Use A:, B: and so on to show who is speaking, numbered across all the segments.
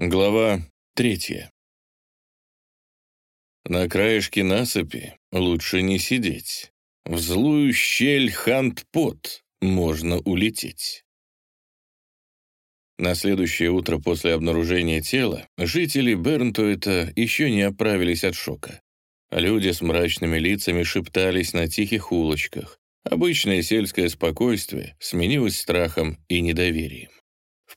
A: Глава третья. На краешке насыпи лучше не сидеть. В злую щель хант-пот можно улететь. На следующее утро после обнаружения тела жители Бернтуэта еще не оправились от шока. Люди с мрачными лицами шептались на тихих улочках. Обычное сельское спокойствие сменилось страхом и недоверием.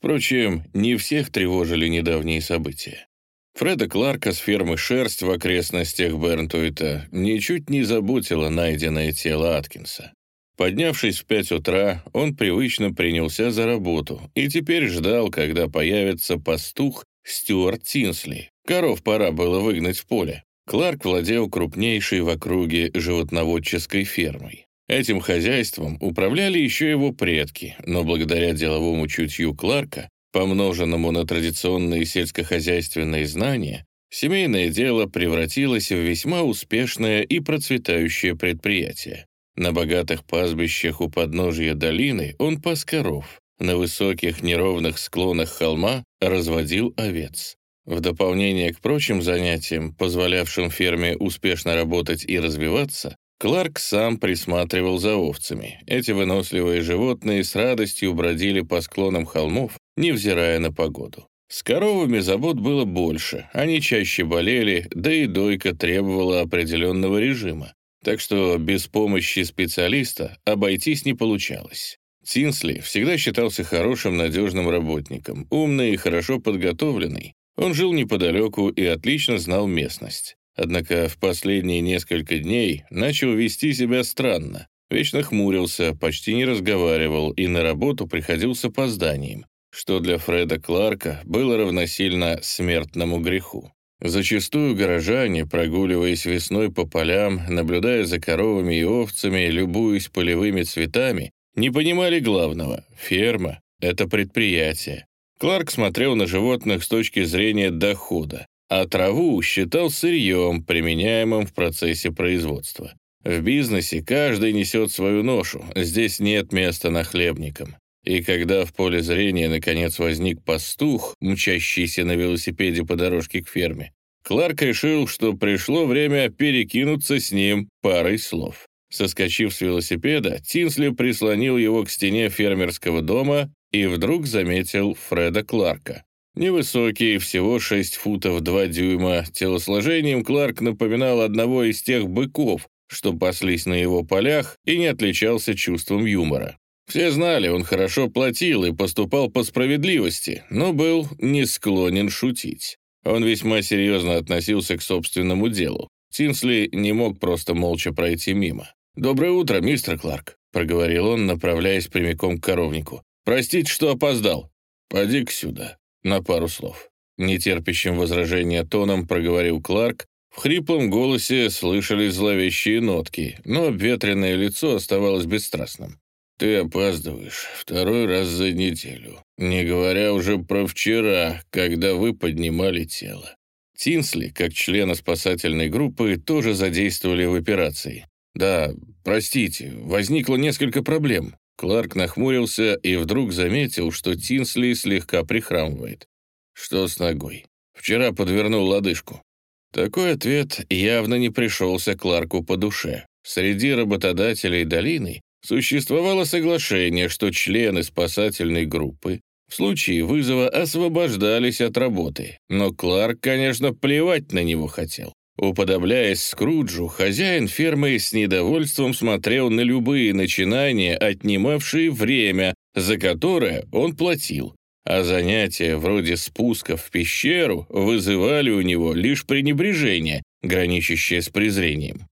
A: Впрочем, не всех тревожили недавние события. Фреда Кларка с фермы «Шерсть» в окрестностях Бернтуита ничуть не заботило найденное тело Аткинса. Поднявшись в пять утра, он привычно принялся за работу и теперь ждал, когда появится пастух Стюарт Тинсли. Коров пора было выгнать в поле. Кларк владел крупнейшей в округе животноводческой фермой. Этим хозяйством управляли еще его предки, но благодаря деловому чутью Кларка, помноженному на традиционные сельскохозяйственные знания, семейное дело превратилось в весьма успешное и процветающее предприятие. На богатых пастбищах у подножия долины он пас коров, на высоких неровных склонах холма разводил овец. В дополнение к прочим занятиям, позволявшим ферме успешно работать и развиваться, Кларк сам присматривал за овцами. Эти выносливые животные с радостью бродили по склонам холмов, невзирая на погоду. С коровами забот было больше, они чаще болели, да и дойка требовала определенного режима. Так что без помощи специалиста обойтись не получалось. Тинсли всегда считался хорошим, надежным работником, умный и хорошо подготовленный. Он жил неподалеку и отлично знал местность. Однако в последние несколько дней начал вести себя странно. Вечно хмурился, почти не разговаривал и на работу приходил с опозданием, что для Фреда Кларка было равносильно смертному греху. Зачастую горожане, прогуливаясь весной по полям, наблюдая за коровами и овцами, любуясь полевыми цветами, не понимали главного — ферма — это предприятие. Кларк смотрел на животных с точки зрения дохода а траву считал сырьем, применяемым в процессе производства. В бизнесе каждый несет свою ношу, здесь нет места нахлебникам. И когда в поле зрения наконец возник пастух, мчащийся на велосипеде по дорожке к ферме, Кларк решил, что пришло время перекинуться с ним парой слов. Соскочив с велосипеда, Тинсли прислонил его к стене фермерского дома и вдруг заметил Фреда Кларка. Невысокий, всего 6 футов 2 дюйма, телосложением Кларк напоминал одного из тех быков, что паслись на его полях и не отличался чувством юмора. Все знали, он хорошо платил и поступал по справедливости, но был не склонен шутить. Он весьма серьезно относился к собственному делу. Тинсли не мог просто молча пройти мимо. «Доброе утро, мистер Кларк», — проговорил он, направляясь прямиком к коровнику. «Простите, что опоздал. Поди-ка сюда» на пару слов. Нетерпящим возражения тоном проговорил Кларк, в хриплом голосе слышались зловещие нотки, но обветренное лицо оставалось бесстрастным. «Ты опаздываешь второй раз за неделю, не говоря уже про вчера, когда вы поднимали тело». Тинсли, как члена спасательной группы, тоже задействовали в операции. «Да, простите, возникло несколько проблем. Кларк нахмурился и вдруг заметил, что Тинсли слегка прихрамывает. Что с ногой? Вчера подвернул лодыжку. Такой ответ явно не пришелся Кларку по душе. Среди работодателей долины существовало соглашение, что члены спасательной группы в случае вызова освобождались от работы, но Кларк, конечно, плевать на него хотел. Уподобляясь Скруджу, хозяин фермы с недовольством смотрел на любые начинания, отнимавшие время, за которое он платил, а занятия вроде спуска в пещеру вызывали у него лишь пренебрежение, граничащее с презрением.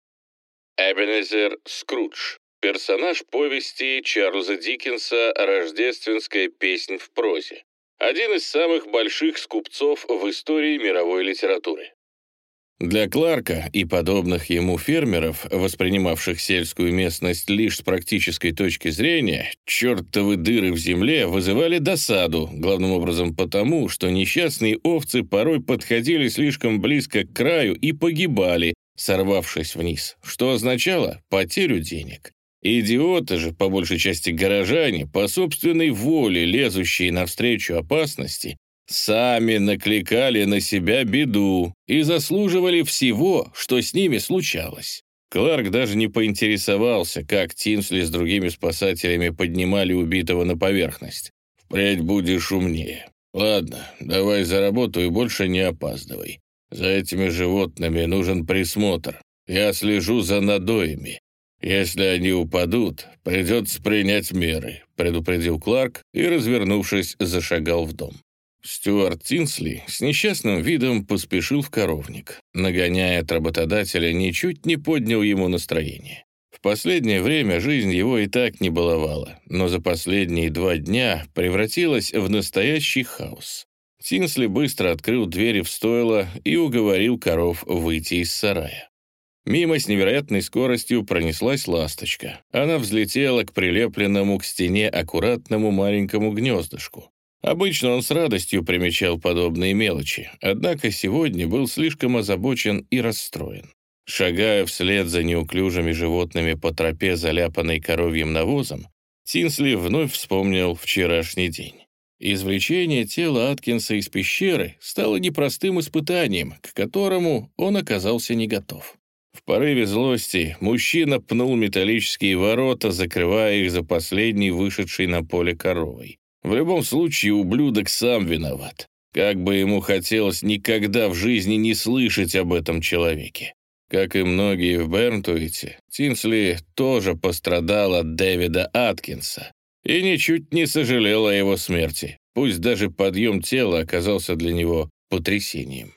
A: Эбенезер Скрудж. Персонаж повести Чарльза Диккенса «Рождественская песнь в прозе». Один из самых больших скупцов в истории мировой литературы. Для Кларка и подобных ему фермеров, воспринимавших сельскую местность лишь с практической точки зрения, чертовы дыры в земле вызывали досаду, главным образом потому, что несчастные овцы порой подходили слишком близко к краю и погибали, сорвавшись вниз, что означало потерю денег. Идиоты же, по большей части горожане, по собственной воле, лезущие навстречу опасности, сами накликали на себя беду и заслуживали всего, что с ними случалось. Кларк даже не поинтересовался, как Тинсли с другими спасателями поднимали убитого на поверхность. «Впредь будешь умнее. Ладно, давай за работу и больше не опаздывай. За этими животными нужен присмотр. Я слежу за надоями. Если они упадут, придется принять меры», — предупредил Кларк и, развернувшись, зашагал в дом. Стюарт Тинсли с несчастным видом поспешил в коровник. Нагоняя от работодателя, ничуть не поднял ему настроение. В последнее время жизнь его и так не баловала, но за последние два дня превратилась в настоящий хаос. Тинсли быстро открыл двери в стойло и уговорил коров выйти из сарая. Мимо с невероятной скоростью пронеслась ласточка. Она взлетела к прилепленному к стене аккуратному маленькому гнездышку. Обычно он с радостью примечал подобные мелочи, однако сегодня был слишком озабочен и расстроен. Шагая вслед за неуклюжими животными по тропе, заляпанной коровьим навозом, Тинсли вновь вспомнил вчерашний день. Извлечение тела Аткинса из пещеры стало непростым испытанием, к которому он оказался не готов. В порыве злости мужчина пнул металлические ворота, закрывая их за последней вышедшей на поле коровой. В любом случае, ублюдок сам виноват. Как бы ему хотелось никогда в жизни не слышать об этом человеке. Как и многие в Бернтуите, Тинсли тоже пострадал от Дэвида Аткинса и ничуть не сожалел о его смерти, пусть даже подъем тела оказался для него потрясением.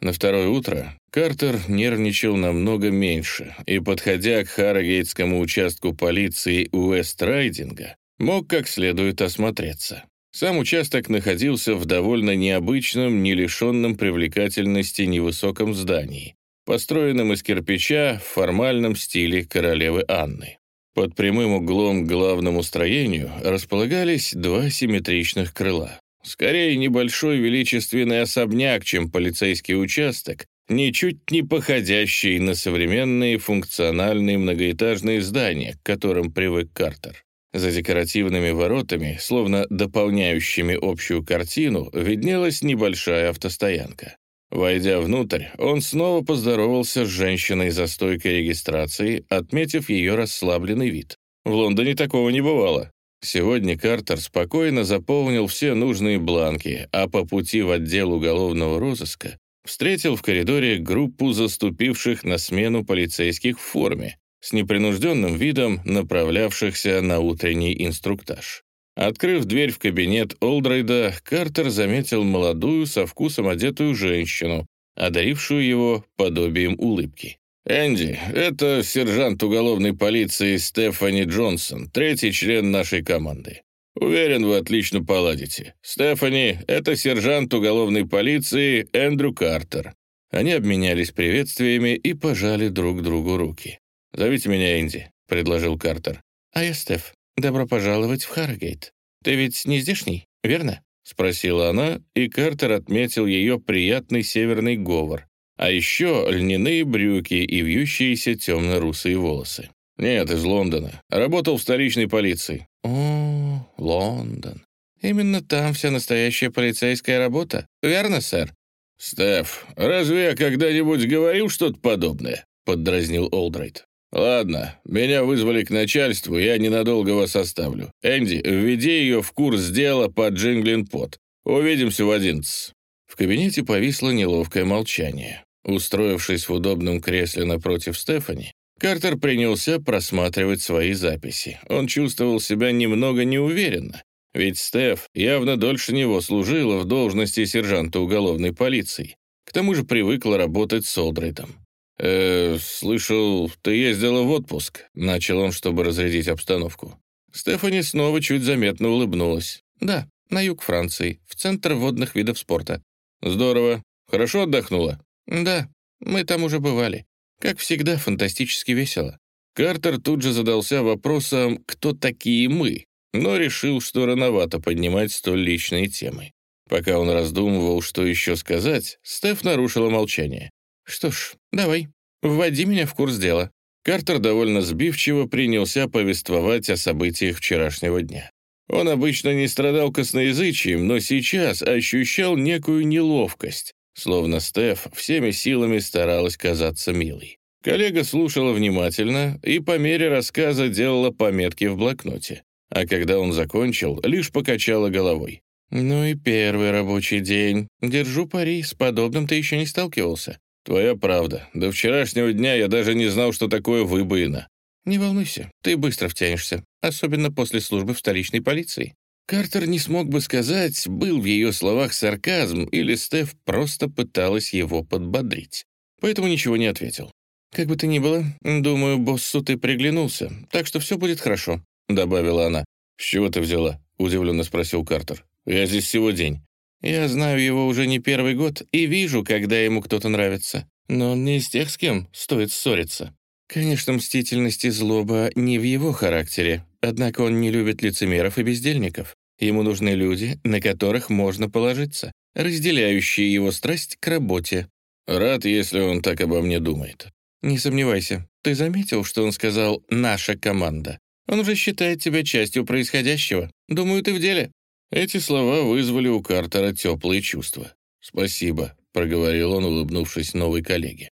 A: На второе утро Картер нервничал намного меньше и, подходя к Харрогейтскому участку полиции Уэст-Райдинга, мог как следует осмотреться. Сам участок находился в довольно необычном, не лишенном привлекательности невысоком здании, построенном из кирпича в формальном стиле королевы Анны. Под прямым углом к главному строению располагались два симметричных крыла. Скорее небольшой величественный особняк, чем полицейский участок, ничуть не походящий на современные функциональные многоэтажные здания, к которым привык Картер. За декоративными воротами, словно дополняющими общую картину, виднелась небольшая автостоянка. Войдя внутрь, он снова поздоровался с женщиной за стойкой регистрации, отметив ее расслабленный вид. В Лондоне такого не бывало. Сегодня Картер спокойно заполнил все нужные бланки, а по пути в отдел уголовного розыска встретил в коридоре группу заступивших на смену полицейских в форме, с непринужденным видом направлявшихся на утренний инструктаж. Открыв дверь в кабинет Олдрейда, Картер заметил молодую, со вкусом одетую женщину, одарившую его подобием улыбки. «Энди, это сержант уголовной полиции Стефани Джонсон, третий член нашей команды. Уверен, вы отлично поладите. Стефани, это сержант уголовной полиции Эндрю Картер». Они обменялись приветствиями и пожали друг другу руки. «Зовите меня Энди», — предложил Картер. «А я Стеф. Добро пожаловать в Харрогейт. Ты ведь не здешний, верно?» — спросила она, и Картер отметил ее приятный северный говор, а еще льняные брюки и вьющиеся темно-русые волосы. «Нет, из Лондона. Работал в столичной полиции». «О, Лондон. Именно там вся настоящая полицейская работа, верно, сэр?» «Стеф, разве я когда-нибудь говорил что-то подобное?» — поддразнил Олдрайт. «Ладно, меня вызвали к начальству, я ненадолго вас оставлю. Энди, введи ее в курс дела по Джинглин Пот. Увидимся в одиннадцать». В кабинете повисло неловкое молчание. Устроившись в удобном кресле напротив Стефани, Картер принялся просматривать свои записи. Он чувствовал себя немного неуверенно, ведь Стеф явно дольше него служила в должности сержанта уголовной полиции. К тому же привыкла работать с Олдрейтом. «Э, слышал, ты ездила в отпуск», — начал он, чтобы разрядить обстановку. Стефани снова чуть заметно улыбнулась. «Да, на юг Франции, в центр водных видов спорта». «Здорово. Хорошо отдохнула?» «Да, мы там уже бывали. Как всегда, фантастически весело». Картер тут же задался вопросом, кто такие мы, но решил, что рановато поднимать столь личные темы. Пока он раздумывал, что еще сказать, Стеф нарушила молчание. «Что ж, давай, вводи меня в курс дела». Картер довольно сбивчиво принялся повествовать о событиях вчерашнего дня. Он обычно не страдал косноязычием, но сейчас ощущал некую неловкость, словно Стеф всеми силами старалась казаться милой. Коллега слушала внимательно и по мере рассказа делала пометки в блокноте. А когда он закончил, лишь покачала головой. «Ну и первый рабочий день. Держу пари, с подобным ты еще не сталкивался». «Твоя правда. До вчерашнего дня я даже не знал, что такое выбоина». «Не волнуйся, ты быстро втянешься, особенно после службы в столичной полиции». Картер не смог бы сказать, был в ее словах сарказм или Стеф просто пыталась его подбодрить. Поэтому ничего не ответил. «Как бы то ни было, думаю, боссу ты приглянулся, так что все будет хорошо», — добавила она. «С чего ты взяла?» — удивленно спросил Картер. Я здесь всего день. Я знаю его уже не первый год и вижу, когда ему кто-то нравится. Но он не из тех, с кем стоит ссориться. Конечно, мстительность и злоба не в его характере, однако он не любит лицемеров и бездельников. Ему нужны люди, на которых можно положиться, разделяющие его страсть к работе. Рад, если он так обо мне думает. Не сомневайся. Ты заметил, что он сказал «наша команда»? Он уже считает тебя частью происходящего. Думаю, ты в деле. Эти слова вызвали у Картера теплые чувства. «Спасибо», — проговорил он, улыбнувшись новой коллеге.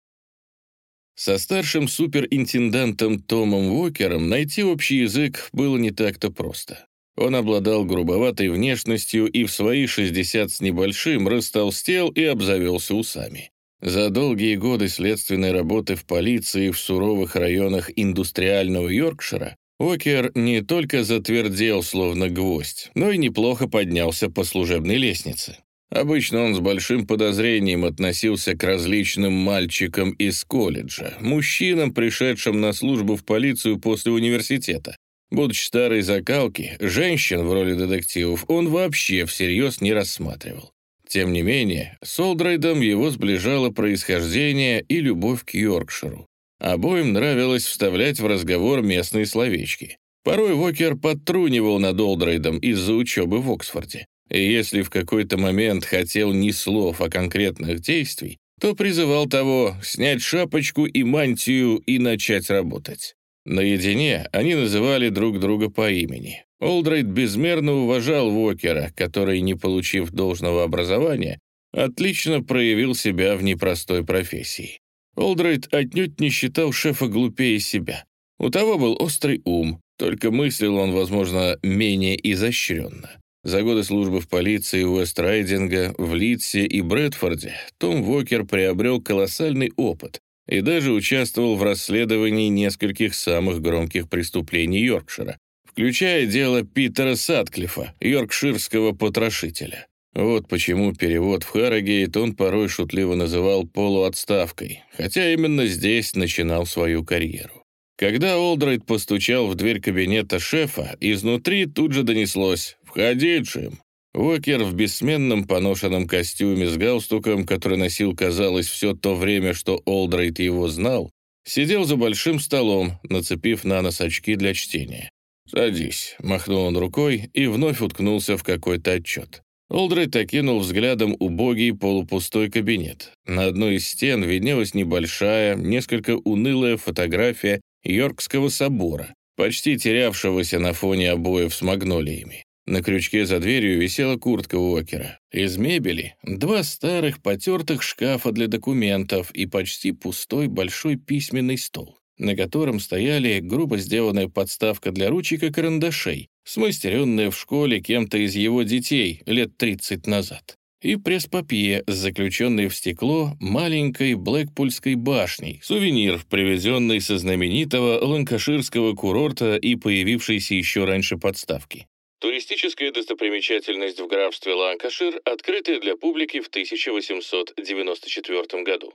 A: Со старшим суперинтендантом Томом Уокером найти общий язык было не так-то просто. Он обладал грубоватой внешностью и в свои 60 с небольшим растолстел и обзавелся усами. За долгие годы следственной работы в полиции в суровых районах индустриального Йоркшира Окер не только затвердел, словно гвоздь, но и неплохо поднялся по служебной лестнице. Обычно он с большим подозрением относился к различным мальчикам из колледжа, мужчинам, пришедшим на службу в полицию после университета. Будучи старой закалки, женщин в роли детективов он вообще всерьез не рассматривал. Тем не менее, с Олдрейдом его сближало происхождение и любовь к Йоркширу. Обоим нравилось вставлять в разговор местные словечки. Порой Вокер подтрунивал над Олдрейдом из-за учебы в Оксфорде. И если в какой-то момент хотел ни слов, а конкретных действий, то призывал того снять шапочку и мантию и начать работать. Наедине они называли друг друга по имени. Олдрейд безмерно уважал Вокера, который, не получив должного образования, отлично проявил себя в непростой профессии. Олдрейд отнюдь не считал шефа глупее себя. У того был острый ум, только мыслил он, возможно, менее изощренно. За годы службы в полиции Уэст-Райдинга, в Литсе и Брэдфорде Том Вокер приобрел колоссальный опыт и даже участвовал в расследовании нескольких самых громких преступлений Йоркшира, включая дело Питера Садклифа, йоркширского потрошителя. Вот почему перевод в Харрогейт он порой шутливо называл полуотставкой, хотя именно здесь начинал свою карьеру. Когда Олдрайт постучал в дверь кабинета шефа, изнутри тут же донеслось «Входи, Джим». Уокер в бессменном поношенном костюме с галстуком, который носил, казалось, все то время, что Олдрайт его знал, сидел за большим столом, нацепив на нос очки для чтения. «Садись», — махнул он рукой и вновь уткнулся в какой-то отчет. Олдрейд окинул взглядом убогий полупустой кабинет. На одной из стен виднелась небольшая, несколько унылая фотография Йоркского собора, почти терявшегося на фоне обоев с магнолиями. На крючке за дверью висела куртка Уокера. Из мебели — два старых потертых шкафа для документов и почти пустой большой письменный стол, на котором стояли грубо сделанная подставка для ручек и карандашей, смастеренная в школе кем-то из его детей лет 30 назад, и пресс-папье, заключенный в стекло маленькой Блэкпульской башней, сувенир, привезенный со знаменитого ланкаширского курорта и появившийся еще раньше подставки. Туристическая достопримечательность в графстве Ланкашир, открытая для публики в 1894 году.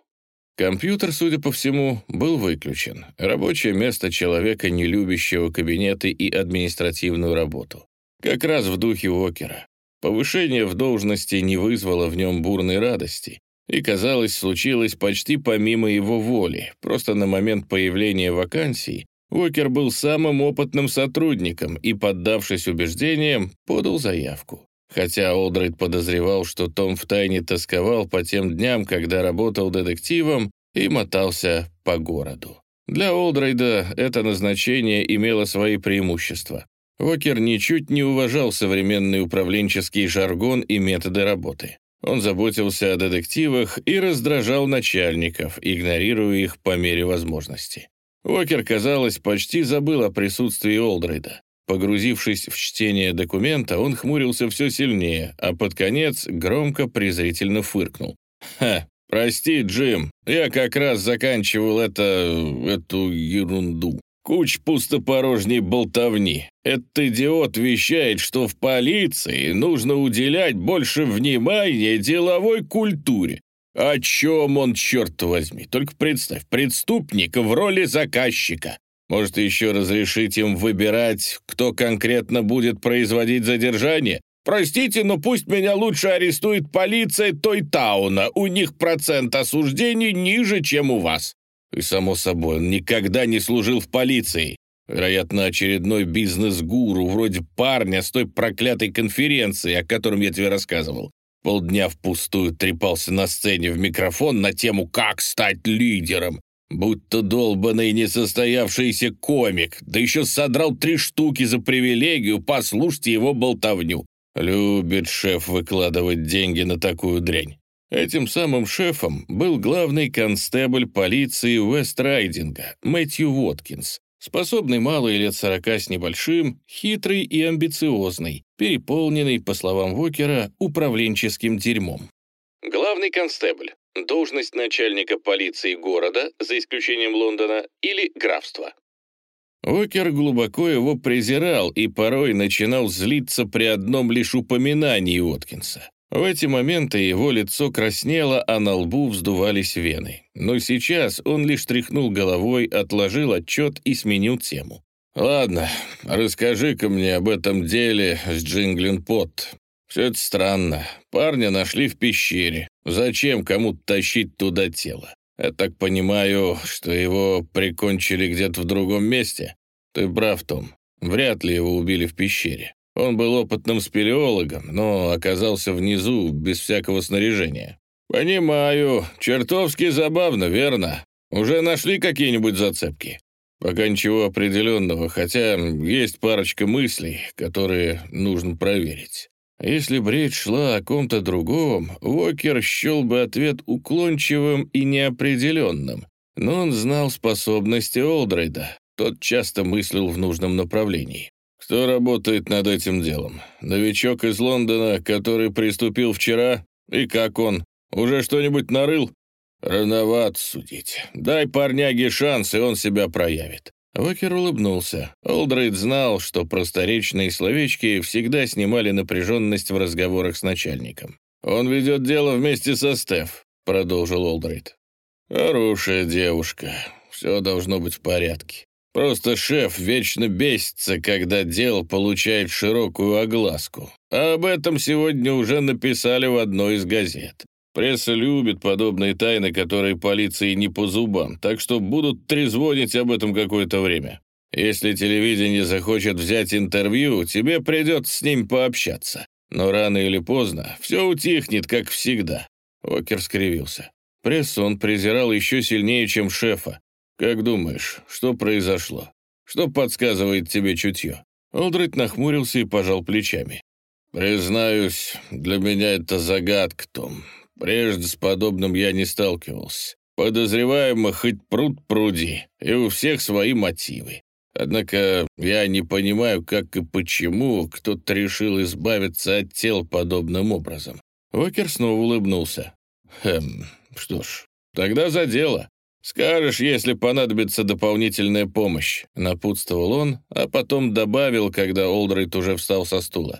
A: Компьютер, судя по всему, был выключен. Рабочее место человека, не любящего кабинеты и административную работу. Как раз в духе Окера. Повышение в должности не вызвало в нем бурной радости. И, казалось, случилось почти помимо его воли. Просто на момент появления вакансии Уокер был самым опытным сотрудником и, поддавшись убеждениям, подал заявку. Хотя Олдрейд подозревал, что Том втайне тосковал по тем дням, когда работал детективом и мотался по городу. Для Олдрейда это назначение имело свои преимущества. Уокер ничуть не уважал современный управленческий жаргон и методы работы. Он заботился о детективах и раздражал начальников, игнорируя их по мере возможности. Уокер, казалось, почти забыл о присутствии Олдрейда. Погрузившись в чтение документа, он хмурился все сильнее, а под конец громко презрительно фыркнул. «Ха, прости, Джим, я как раз заканчивал это... эту ерунду. Куч пустопорожней болтовни. Этот идиот вещает, что в полиции нужно уделять больше внимания деловой культуре. О чем он, черт возьми? Только представь, преступник в роли заказчика. Может, еще разрешить им выбирать, кто конкретно будет производить задержание? Простите, но пусть меня лучше арестует полиция той тауна. У них процент осуждений ниже, чем у вас. И, само собой, он никогда не служил в полиции. Вероятно, очередной бизнес-гуру, вроде парня с той проклятой конференции, о котором я тебе рассказывал. Полдня впустую трепался на сцене в микрофон на тему «Как стать лидером?» Будто долбанный несостоявшийся комик, да еще содрал три штуки за привилегию, послушайте его болтовню. Любит шеф выкладывать деньги на такую дрянь. Этим самым шефом был главный констебль полиции Уэст-Райдинга Мэтью Уоткинс, способный малый лет сорока с небольшим, хитрый и амбициозный, переполненный, по словам Вокера, управленческим дерьмом. Главный констебль – должность начальника полиции города, за исключением Лондона, или графства. Окер глубоко его презирал и порой начинал злиться при одном лишь упоминании Уоткинса. В эти моменты его лицо краснело, а на лбу вздувались вены. Но сейчас он лишь тряхнул головой, отложил отчет и сменил тему. «Ладно, расскажи-ка мне об этом деле с Джинглин Пот. Все это странно. Парня нашли в пещере. Зачем кому-то тащить туда тело? Я так понимаю, что его прикончили где-то в другом месте? Ты прав, Том. Вряд ли его убили в пещере. Он был опытным спелеологом, но оказался внизу без всякого снаряжения. «Понимаю. Чертовски забавно, верно? Уже нашли какие-нибудь зацепки?» «Пока ничего определенного, хотя есть парочка мыслей, которые нужно проверить». Если бы речь шла о ком-то другом, Уокер счел бы ответ уклончивым и неопределенным, но он знал способности Олдрейда, тот часто мыслил в нужном направлении. «Кто работает над этим делом? Новичок из Лондона, который приступил вчера? И как он? Уже что-нибудь нарыл?» «Рановат судить. Дай парняге шанс, и он себя проявит». Уокер улыбнулся. Олдрейд знал, что просторечные словечки всегда снимали напряженность в разговорах с начальником. «Он ведет дело вместе со Стеф», — продолжил Олдрейд. «Хорошая девушка. Все должно быть в порядке. Просто шеф вечно бесится, когда дело получает широкую огласку. А об этом сегодня уже написали в одной из газет. Пресса любит подобные тайны, которые полиции не по зубам, так что будут трезвонить об этом какое-то время. Если телевидение захочет взять интервью, тебе придется с ним пообщаться. Но рано или поздно все утихнет, как всегда. Окер скривился. Прессу он презирал еще сильнее, чем шефа. «Как думаешь, что произошло? Что подсказывает тебе чутье?» Олдрид нахмурился и пожал плечами. «Признаюсь, для меня это загадка, Том. Прежде с подобным я не сталкивался. Подозреваемых хоть пруд пруди, и у всех свои мотивы. Однако я не понимаю, как и почему кто-то решил избавиться от тел подобным образом». Вокер снова улыбнулся. «Хм, что ж, тогда за дело. «Скажешь, если понадобится дополнительная помощь», — напутствовал он, а потом добавил, когда Олдрейд уже встал со стула.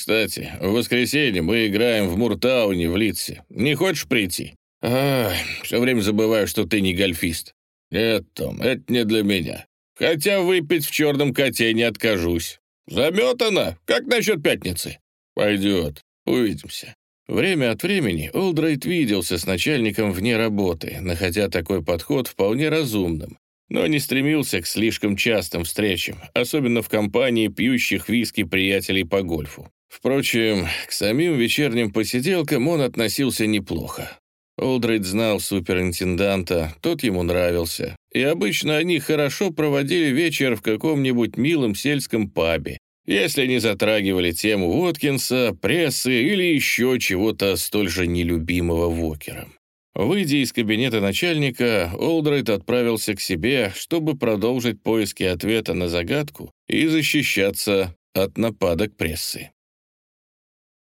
A: «Кстати, в воскресенье мы играем в Муртауне в Литсе. Не хочешь прийти?» «А, все время забываю, что ты не гольфист». «Нет, Том, это не для меня. Хотя выпить в черном коте не откажусь». «Заметано? Как насчет пятницы?» «Пойдет. Увидимся». Время от времени Олдрайт виделся с начальником вне работы, находя такой подход вполне разумным, но не стремился к слишком частым встречам, особенно в компании пьющих виски приятелей по гольфу. Впрочем, к самим вечерним посиделкам он относился неплохо. Олдрейд знал суперинтенданта, тот ему нравился, и обычно они хорошо проводили вечер в каком-нибудь милом сельском пабе, если не затрагивали тему Уоткинса, прессы или еще чего-то столь же нелюбимого Вокером. Выйдя из кабинета начальника, Олдрайт отправился к себе, чтобы продолжить поиски ответа на загадку и защищаться от нападок прессы.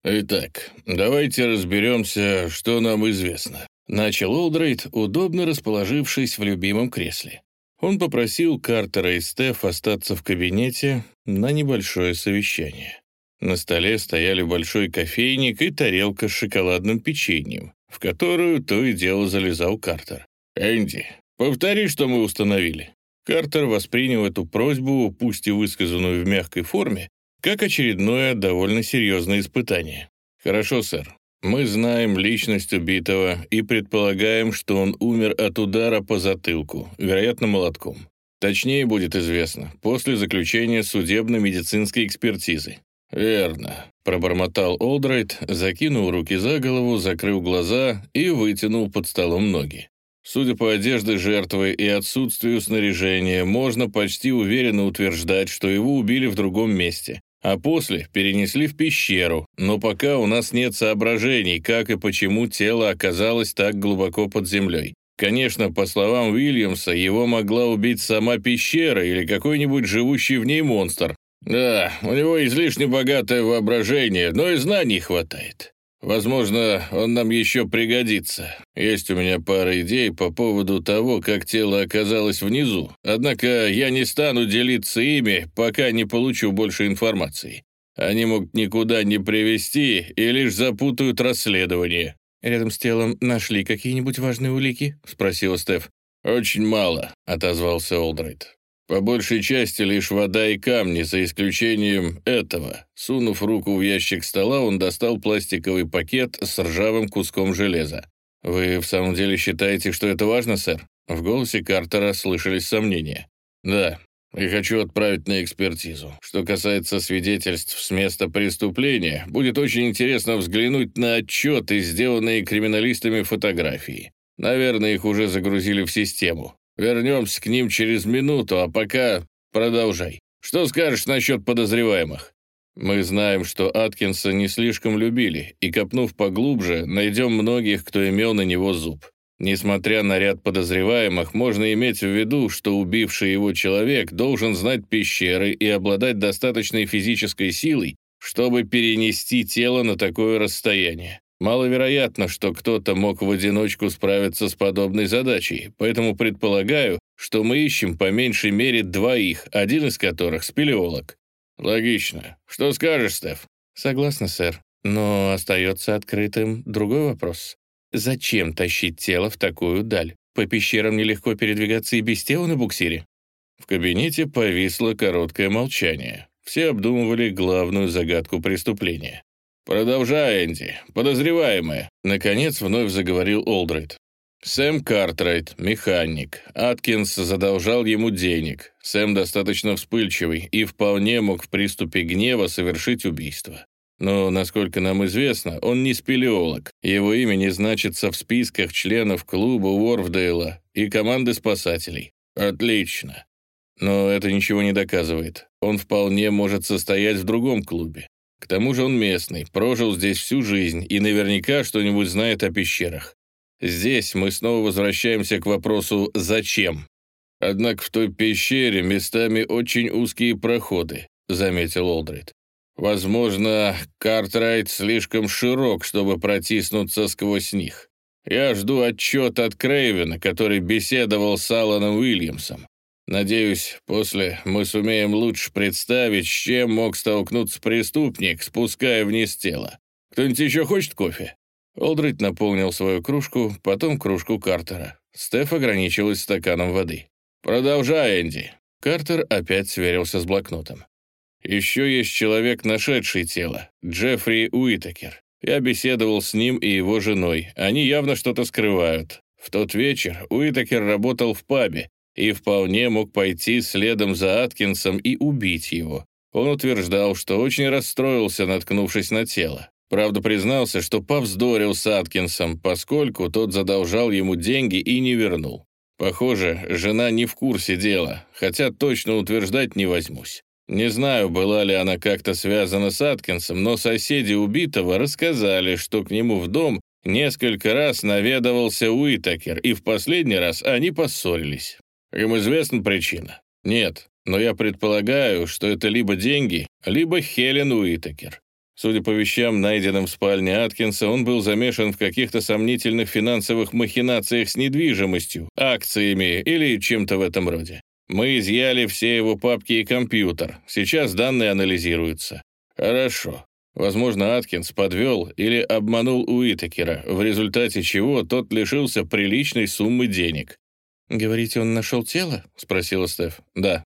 A: «Итак, давайте разберемся, что нам известно», — начал Олдрайт, удобно расположившись в любимом кресле. Он попросил Картера и Стеф остаться в кабинете на небольшое совещание. На столе стояли большой кофейник и тарелка с шоколадным печеньем, в которую то и дело залезал Картер. «Энди, повтори, что мы установили». Картер воспринял эту просьбу, пусть и высказанную в мягкой форме, как очередное довольно серьезное испытание. «Хорошо, сэр. Мы знаем личность убитого и предполагаем, что он умер от удара по затылку, вероятно, молотком. Точнее будет известно после заключения судебно-медицинской экспертизы. «Верно», — пробормотал Олдрайт, закинул руки за голову, закрыл глаза и вытянул под столом ноги. Судя по одежде жертвы и отсутствию снаряжения, можно почти уверенно утверждать, что его убили в другом месте, а после перенесли в пещеру, но пока у нас нет соображений, как и почему тело оказалось так глубоко под землей. Конечно, по словам Уильямса, его могла убить сама пещера или какой-нибудь живущий в ней монстр. Да, у него излишне богатое воображение, но и знаний хватает. Возможно, он нам еще пригодится. Есть у меня пара идей по поводу того, как тело оказалось внизу. Однако я не стану делиться ими, пока не получу больше информации. Они могут никуда не привести и лишь запутают расследование. «Рядом с телом нашли какие-нибудь важные улики?» — спросила Стеф. «Очень мало», — отозвался Олдрайт. По большей части лишь вода и камни, за исключением этого. Сунув руку в ящик стола, он достал пластиковый пакет с ржавым куском железа. «Вы в самом деле считаете, что это важно, сэр?» В голосе Картера слышались сомнения. «Да, и хочу отправить на экспертизу. Что касается свидетельств с места преступления, будет очень интересно взглянуть на отчеты, сделанные криминалистами фотографии. Наверное, их уже загрузили в систему. Вернемся к ним через минуту, а пока продолжай. Что скажешь насчет подозреваемых? Мы знаем, что Аткинса не слишком любили, и, копнув поглубже, найдем многих, кто имел на него зуб. Несмотря на ряд подозреваемых, можно иметь в виду, что убивший его человек должен знать пещеры и обладать достаточной физической силой, чтобы перенести тело на такое расстояние. Маловероятно, что кто-то мог в одиночку справиться с подобной задачей, поэтому предполагаю, что мы ищем по меньшей мере двоих, один из которых — спелеолог. Логично. Что скажешь, Стеф? Согласна, сэр. Но остается открытым другой вопрос. Зачем тащить тело в такую даль? По пещерам нелегко передвигаться и без тела на буксире. В кабинете повисло короткое молчание. Все обдумывали главную загадку преступления. «Продолжай, Энди. Подозреваемые». Наконец вновь заговорил Олдрайт. Сэм Картрайт, механик. Аткинс задолжал ему денег. Сэм достаточно вспыльчивый и вполне мог в приступе гнева совершить убийство. Но, насколько нам известно, он не спелеолог. Его имя не значится в списках членов клуба Уорфдейла и команды спасателей. Отлично. Но это ничего не доказывает. Он вполне может состоять в другом клубе. К тому же он местный, прожил здесь всю жизнь и наверняка что-нибудь знает о пещерах. Здесь мы снова возвращаемся к вопросу «зачем?». Однако в той пещере местами очень узкие проходы, заметил Олдрид. Возможно, Картрайт слишком широк, чтобы протиснуться сквозь них. Я жду отчет от Крейвена, который беседовал с Аланом Уильямсом. Надеюсь, после мы сумеем лучше представить, с чем мог столкнуться преступник, спуская вниз тело. Кто-нибудь еще хочет кофе?» Олдрид наполнил свою кружку, потом кружку Картера. Стеф ограничилась стаканом воды. «Продолжай, Энди». Картер опять сверился с блокнотом. «Еще есть человек, нашедший тело. Джеффри Уитакер. Я беседовал с ним и его женой. Они явно что-то скрывают. В тот вечер Уитакер работал в пабе, и вполне мог пойти следом за Аткинсом и убить его. Он утверждал, что очень расстроился, наткнувшись на тело. Правда, признался, что повздорил с Аткинсом, поскольку тот задолжал ему деньги и не вернул. Похоже, жена не в курсе дела, хотя точно утверждать не возьмусь. Не знаю, была ли она как-то связана с Аткинсом, но соседи убитого рассказали, что к нему в дом несколько раз наведывался Уитакер, и в последний раз они поссорились. Им известна причина? Нет, но я предполагаю, что это либо деньги, либо Хелен Уитакер. Судя по вещам, найденным в спальне Аткинса, он был замешан в каких-то сомнительных финансовых махинациях с недвижимостью, акциями или чем-то в этом роде. Мы изъяли все его папки и компьютер. Сейчас данные анализируются. Хорошо. Возможно, Аткинс подвел или обманул Уитакера, в результате чего тот лишился приличной суммы денег.
B: «Говорите, он нашел тело?» — спросила Стеф.
A: «Да».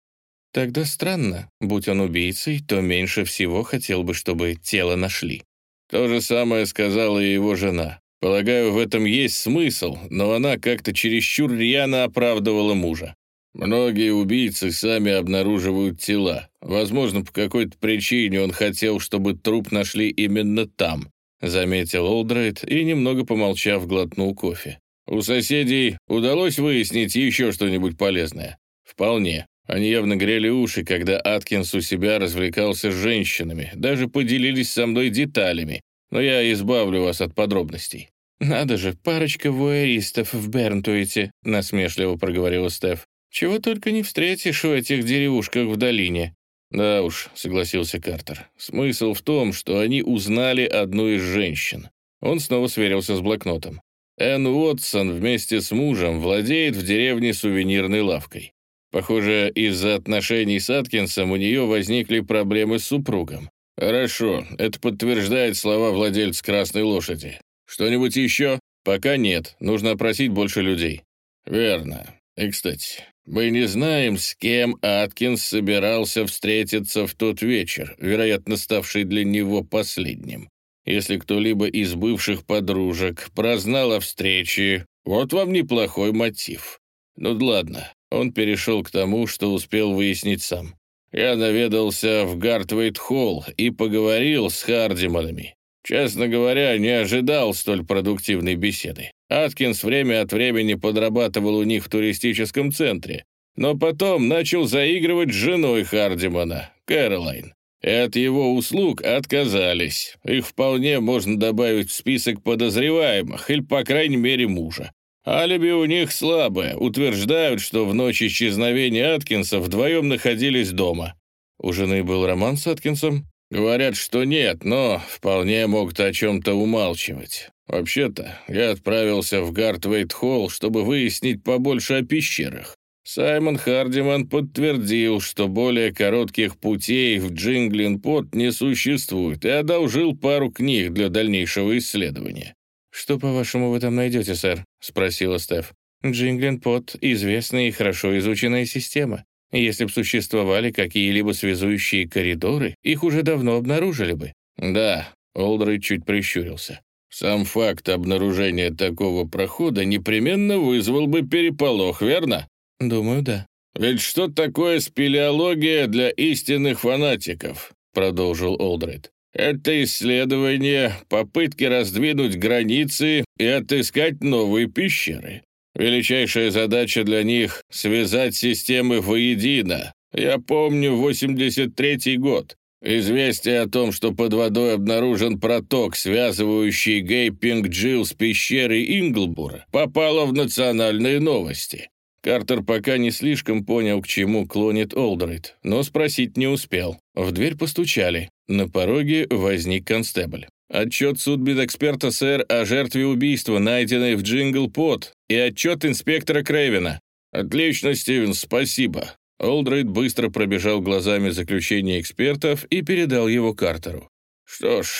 B: Тогда странно. Будь он убийцей, то меньше всего хотел бы, чтобы тело нашли.
A: То же самое сказала и его жена. Полагаю, в этом есть смысл, но она как-то чересчур рьяно оправдывала мужа. Многие убийцы сами обнаруживают тела. Возможно, по какой-то причине он хотел, чтобы труп нашли именно там, заметил Олдрейд и, немного помолчав, глотнул кофе. У соседей удалось выяснить еще что-нибудь полезное? Вполне. Они явно грели уши, когда Аткинс у себя развлекался с женщинами, даже поделились со мной деталями, но я избавлю вас от подробностей».
B: «Надо же, парочка вуэристов в Бернтуите», — насмешливо проговорила Стеф. «Чего только не встретишь в этих деревушках в долине».
A: «Да уж», — согласился Картер. «Смысл в том, что они узнали одну из женщин». Он снова сверился с блокнотом. Энн Уотсон вместе с мужем владеет в деревне сувенирной лавкой. Похоже, из-за отношений с Аткинсом у нее возникли проблемы с супругом. Хорошо, это подтверждает слова владельца «Красной лошади». Что-нибудь еще? Пока нет, нужно опросить больше людей. Верно. И, кстати, мы не знаем, с кем Аткинс собирался встретиться в тот вечер, вероятно, ставший для него последним. Если кто-либо из бывших подружек прознал о встрече, вот вам неплохой мотив. Ну ладно, он перешел к тому, что успел выяснить сам. Я наведался в Гартвейт-холл и поговорил с Хардиманами. Честно говоря, не ожидал столь продуктивной беседы. Аткинс время от времени подрабатывал у них в туристическом центре, но потом начал заигрывать с женой Хардимана, Кэролайн. И от его услуг отказались. Их вполне можно добавить в список подозреваемых, или, по крайней мере, мужа. Алиби у них слабое. Утверждают, что в ночь исчезновения Аткинса вдвоем находились дома.
B: У жены был роман с Аткинсом?
A: Говорят, что нет, но вполне могут о чем-то умалчивать. Вообще-то, я отправился в Гартвейт-холл, чтобы выяснить побольше о пещерах. Саймон Хардиман подтвердил, что более коротких путей в Джинглин-Пот не существует, и одолжил пару книг для дальнейшего исследования.
B: «Что, по-вашему, вы там найдете, сэр?» — спросила Стеф. «Джинглин-Пот — известная и хорошо изученная система. Если б существовали какие-либо связующие коридоры, их уже давно обнаружили бы».
A: «Да», — Олдрейд чуть прищурился. «Сам факт обнаружения такого прохода непременно вызвал бы переполох, верно?»
B: «Думаю, да».
A: «Ведь что такое спелеология для истинных фанатиков?» — продолжил Олдрейд. Это исследование, попытки раздвинуть границы и отыскать новые пещеры. Величайшая задача для них — связать системы воедино. Я помню 83-й год. Известие о том, что под водой обнаружен проток, связывающий Гейпинг-Джилл с пещерой Инглбура, попало в национальные новости. Картер пока не слишком понял, к чему клонит Олдрейд, но спросить не успел. В дверь постучали. На пороге возник констебль. Отчет судмедэксперта сэр о жертве убийства, найденной в Джингл-Пот, и отчет инспектора Крейвена. «Отлично, Стивен, спасибо». Олдрейд быстро пробежал глазами заключение экспертов и передал его Картеру. «Что ж,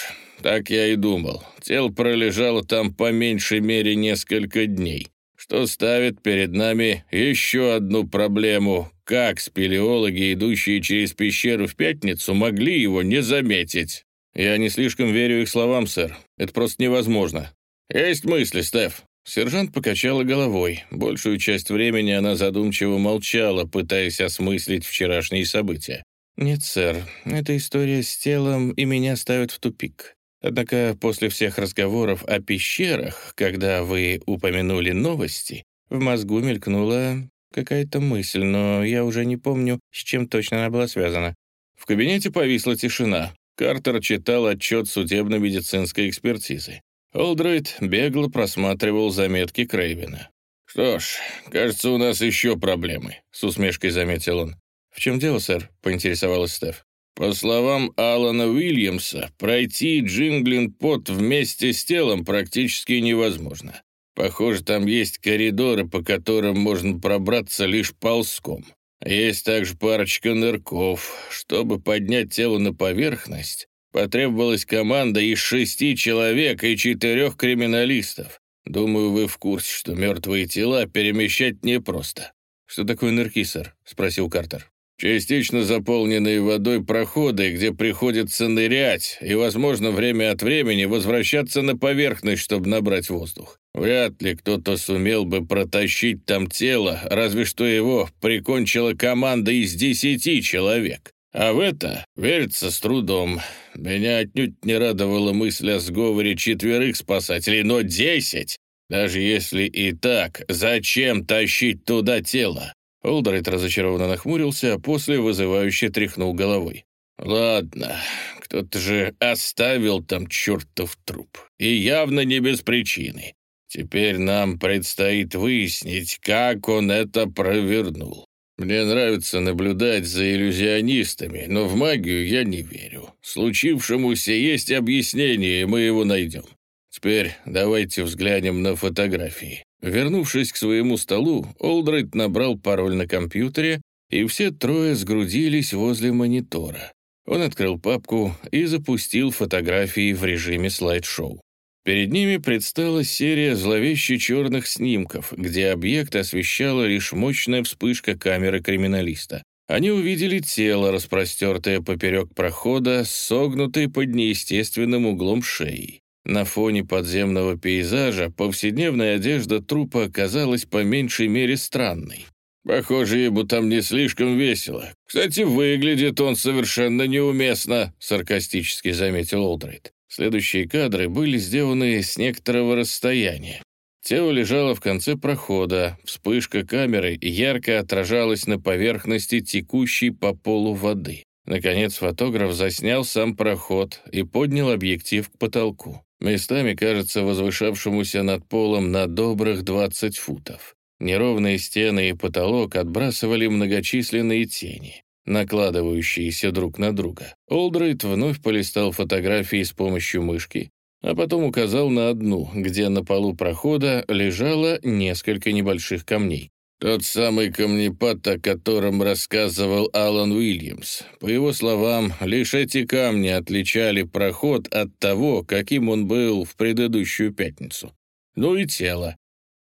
A: так я и думал. Тело пролежало там по меньшей мере несколько дней что ставит перед нами еще одну проблему. Как спелеологи, идущие через пещеру в пятницу, могли его не заметить? Я не слишком верю их словам, сэр. Это просто невозможно. Есть мысли, Стеф? Сержант покачала головой. Большую часть времени она задумчиво молчала, пытаясь осмыслить вчерашние события.
B: «Нет, сэр, эта история с телом и меня ставит в тупик. Однако после всех разговоров о пещерах, когда вы упомянули новости, в мозгу мелькнула какая-то мысль, но я уже не помню, с чем точно она была связана.
A: В кабинете повисла тишина. Картер читал отчет судебно-медицинской экспертизы. Олдрейд бегло просматривал заметки Крейвена. «Что ж, кажется, у нас еще проблемы», — с усмешкой заметил он.
B: «В чем дело, сэр?» — поинтересовалась Стеф.
A: По словам Алана Уильямса, пройти Джинглин-Пот вместе с телом практически невозможно. Похоже, там есть коридоры, по которым можно пробраться лишь ползком. Есть также парочка нырков. Чтобы поднять тело на поверхность, потребовалась команда из шести человек и четырех криминалистов. Думаю, вы в курсе, что мертвые тела перемещать непросто.
B: «Что такое нырки, сэр?» — спросил Картер.
A: Частично заполненные водой проходы, где приходится нырять и, возможно, время от времени возвращаться на поверхность, чтобы набрать воздух. Вряд ли кто-то сумел бы протащить там тело, разве что его прикончила команда из десяти человек. А в это верится с трудом. Меня отнюдь не радовала мысль о сговоре четверых спасателей, но десять! Даже если и так, зачем тащить туда тело?
B: Олдрайт разочарованно нахмурился, а после вызывающе тряхнул головой.
A: «Ладно, кто-то же оставил там чертов труп. И явно не без причины. Теперь нам предстоит выяснить, как он это провернул. Мне нравится наблюдать за иллюзионистами, но в магию я не верю. Случившемуся есть объяснение, и мы его найдем. Теперь давайте взглянем на фотографии. Вернувшись к своему столу, Олдрайт набрал пароль на компьютере, и все трое сгрудились возле монитора. Он открыл папку и запустил фотографии в режиме слайд-шоу. Перед ними предстала серия зловеще черных снимков, где объект освещала лишь мощная вспышка камеры криминалиста. Они увидели тело, распростертое поперек прохода, согнутой под неестественным углом шеи. На фоне подземного пейзажа повседневная одежда трупа оказалась по меньшей мере странной. «Похоже, ему там не слишком весело. Кстати, выглядит он совершенно неуместно», — саркастически заметил Олдрейд. Следующие кадры были сделаны с некоторого расстояния. Тело лежало в конце прохода, вспышка камеры ярко отражалась на поверхности текущей по полу воды. Наконец фотограф заснял сам проход и поднял объектив к потолку местами кажется возвышавшемуся над полом на добрых 20 футов. Неровные стены и потолок отбрасывали многочисленные тени, накладывающиеся друг на друга. Олдрейд вновь полистал фотографии с помощью мышки, а потом указал на одну, где на полу прохода лежало несколько небольших камней. Тот самый камнепад, о котором рассказывал Алан Уильямс. По его словам, лишь эти камни отличали проход от того, каким он был в предыдущую пятницу. Ну и тело.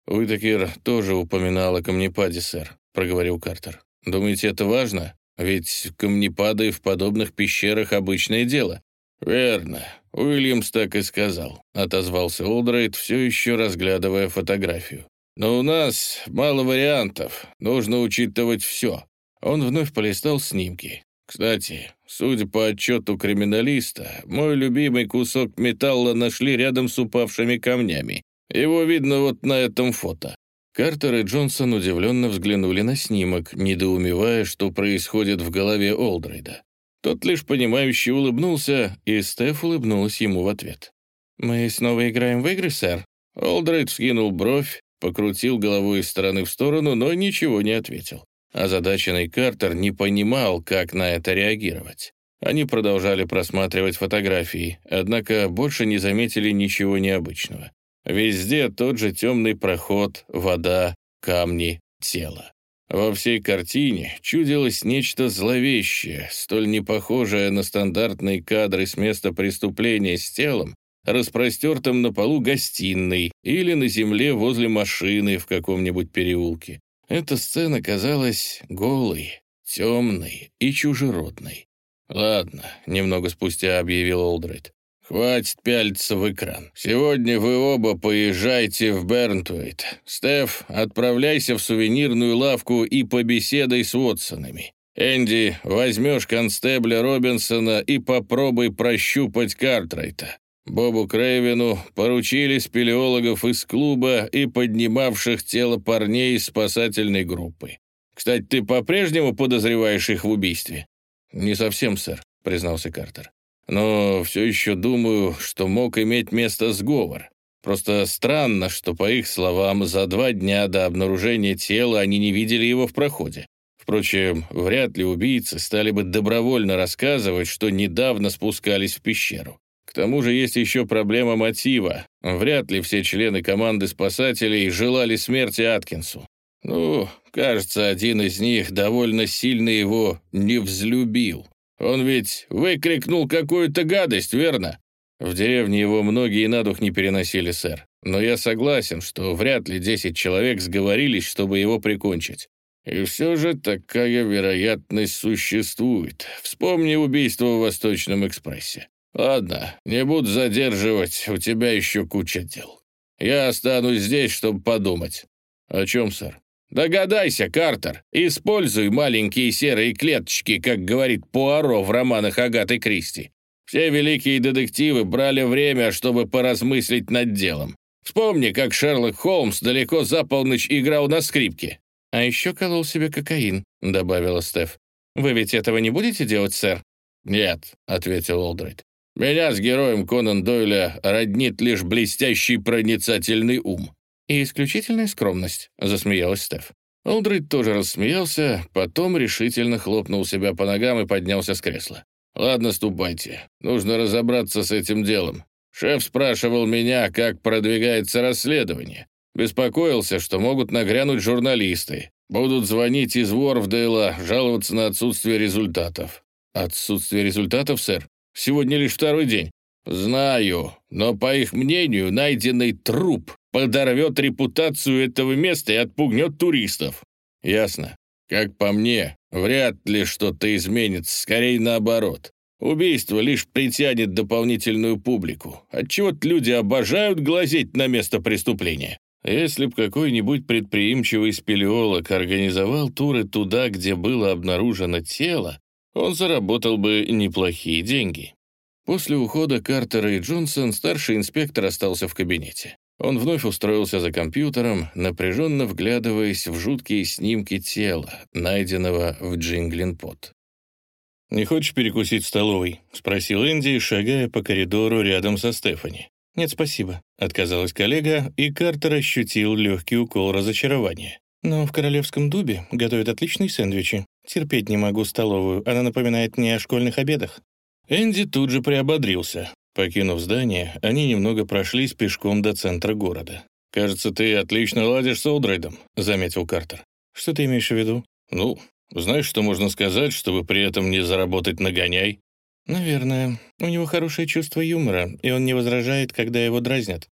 A: «Уитакер тоже упоминал о камнепаде, сэр», — проговорил Картер. «Думаете, это важно? Ведь камнепады в подобных пещерах — обычное дело». «Верно. Уильямс так и сказал», — отозвался Олдрейд, все еще разглядывая фотографию. Но у нас мало вариантов, нужно учитывать все. Он вновь полистал снимки. Кстати, судя по отчету криминалиста, мой любимый кусок металла нашли рядом с упавшими камнями. Его видно вот на этом фото. Картер и Джонсон удивленно взглянули на снимок, недоумевая, что происходит в голове Олдрейда. Тот лишь понимающе улыбнулся, и Стеф улыбнулась ему в ответ. «Мы снова играем в игры, сэр?» Олдрейд вскинул бровь, покрутил головой из стороны в сторону, но ничего не ответил. Озадаченный Картер не понимал, как на это реагировать. Они продолжали просматривать фотографии, однако больше не заметили ничего необычного. Везде тот же темный проход, вода, камни, тело. Во всей картине чудилось нечто зловещее, столь не похожее на стандартные кадры с места преступления с телом, распростертом на полу гостиной или на земле возле машины в каком-нибудь переулке. Эта сцена казалась голой, темной и чужеродной. «Ладно», — немного спустя объявил Олдрейд. «Хватит пялиться в экран. Сегодня вы оба поезжайте в Бернтуэйт. Стеф, отправляйся в сувенирную лавку и побеседуй с Уотсонами. Энди, возьмешь констебля Робинсона и попробуй прощупать Картрайта. Бобу Крейвину поручили спелеологов из клуба и поднимавших тело парней из спасательной группы. Кстати, ты по-прежнему подозреваешь их в убийстве?» «Не совсем, сэр», — признался Картер. «Но все еще думаю, что мог иметь место сговор. Просто странно, что, по их словам, за два дня до обнаружения тела они не видели его в проходе. Впрочем, вряд ли убийцы стали бы добровольно рассказывать, что недавно спускались в пещеру. Тому же есть еще проблема мотива. Вряд ли все члены команды спасателей желали смерти Аткинсу. Ну, кажется, один из них довольно сильно его не взлюбил. Он ведь выкрикнул какую-то гадость, верно? В деревне его многие на дух не переносили, сэр. Но я согласен, что вряд ли десять человек сговорились, чтобы его прикончить. И все же такая вероятность существует. Вспомни убийство в Восточном экспрессе. Ладно, не буду задерживать, у тебя еще куча дел. Я останусь здесь, чтобы подумать. О чем, сэр? Догадайся, Картер, используй маленькие серые клеточки, как говорит Пуаро в романах Агаты Кристи. Все великие детективы брали время, чтобы поразмыслить над делом. Вспомни, как Шерлок Холмс далеко за полночь играл на скрипке.
B: «А еще колол себе кокаин», — добавила Стеф. «Вы ведь этого не будете делать, сэр?»
A: «Нет», — ответил Олдрейд. «Меня с героем Конан Дойля роднит лишь блестящий проницательный ум.
B: «И исключительная скромность», — засмеялась Стеф.
A: Олдрид тоже рассмеялся, потом решительно хлопнул себя по ногам и поднялся с кресла. «Ладно, ступайте. Нужно разобраться с этим делом. Шеф спрашивал меня, как продвигается расследование. Беспокоился, что могут нагрянуть журналисты. Будут звонить из Ворфдейла, жаловаться на отсутствие результатов». «Отсутствие результатов, сэр? Сегодня лишь второй день». «Знаю, но, по их мнению, найденный труп подорвет репутацию этого места и отпугнет туристов. Ясно. Как по мне, вряд ли что-то изменится, скорее наоборот. Убийство лишь притянет дополнительную публику. Отчего-то люди обожают глазеть на место преступления. Если б какой-нибудь предприимчивый спелеолог организовал туры туда, где было обнаружено тело, он заработал бы неплохие деньги. После ухода Картера и Джонсон старший инспектор остался в кабинете. Он вновь устроился за компьютером, напряженно вглядываясь в жуткие снимки тела, найденного в Джинглинпот. «Не хочешь перекусить в столовой?» — спросил Энди, шагая по коридору рядом со Стефани.
B: «Нет, спасибо», —
A: отказалась коллега, и Картер ощутил легкий укол разочарования.
B: «Но в Королевском дубе готовят отличные сэндвичи. Терпеть не могу столовую, она напоминает мне о школьных обедах».
A: Энди тут же приободрился. Покинув здание, они немного прошлись пешком до центра города. «Кажется, ты отлично ладишь с Олдрейдом», — заметил Картер.
B: «Что ты имеешь в виду?»
A: «Ну, знаешь, что можно сказать, чтобы при этом не заработать нагоняй?»
B: «Наверное. У него хорошее чувство юмора, и он не возражает, когда его дразнят».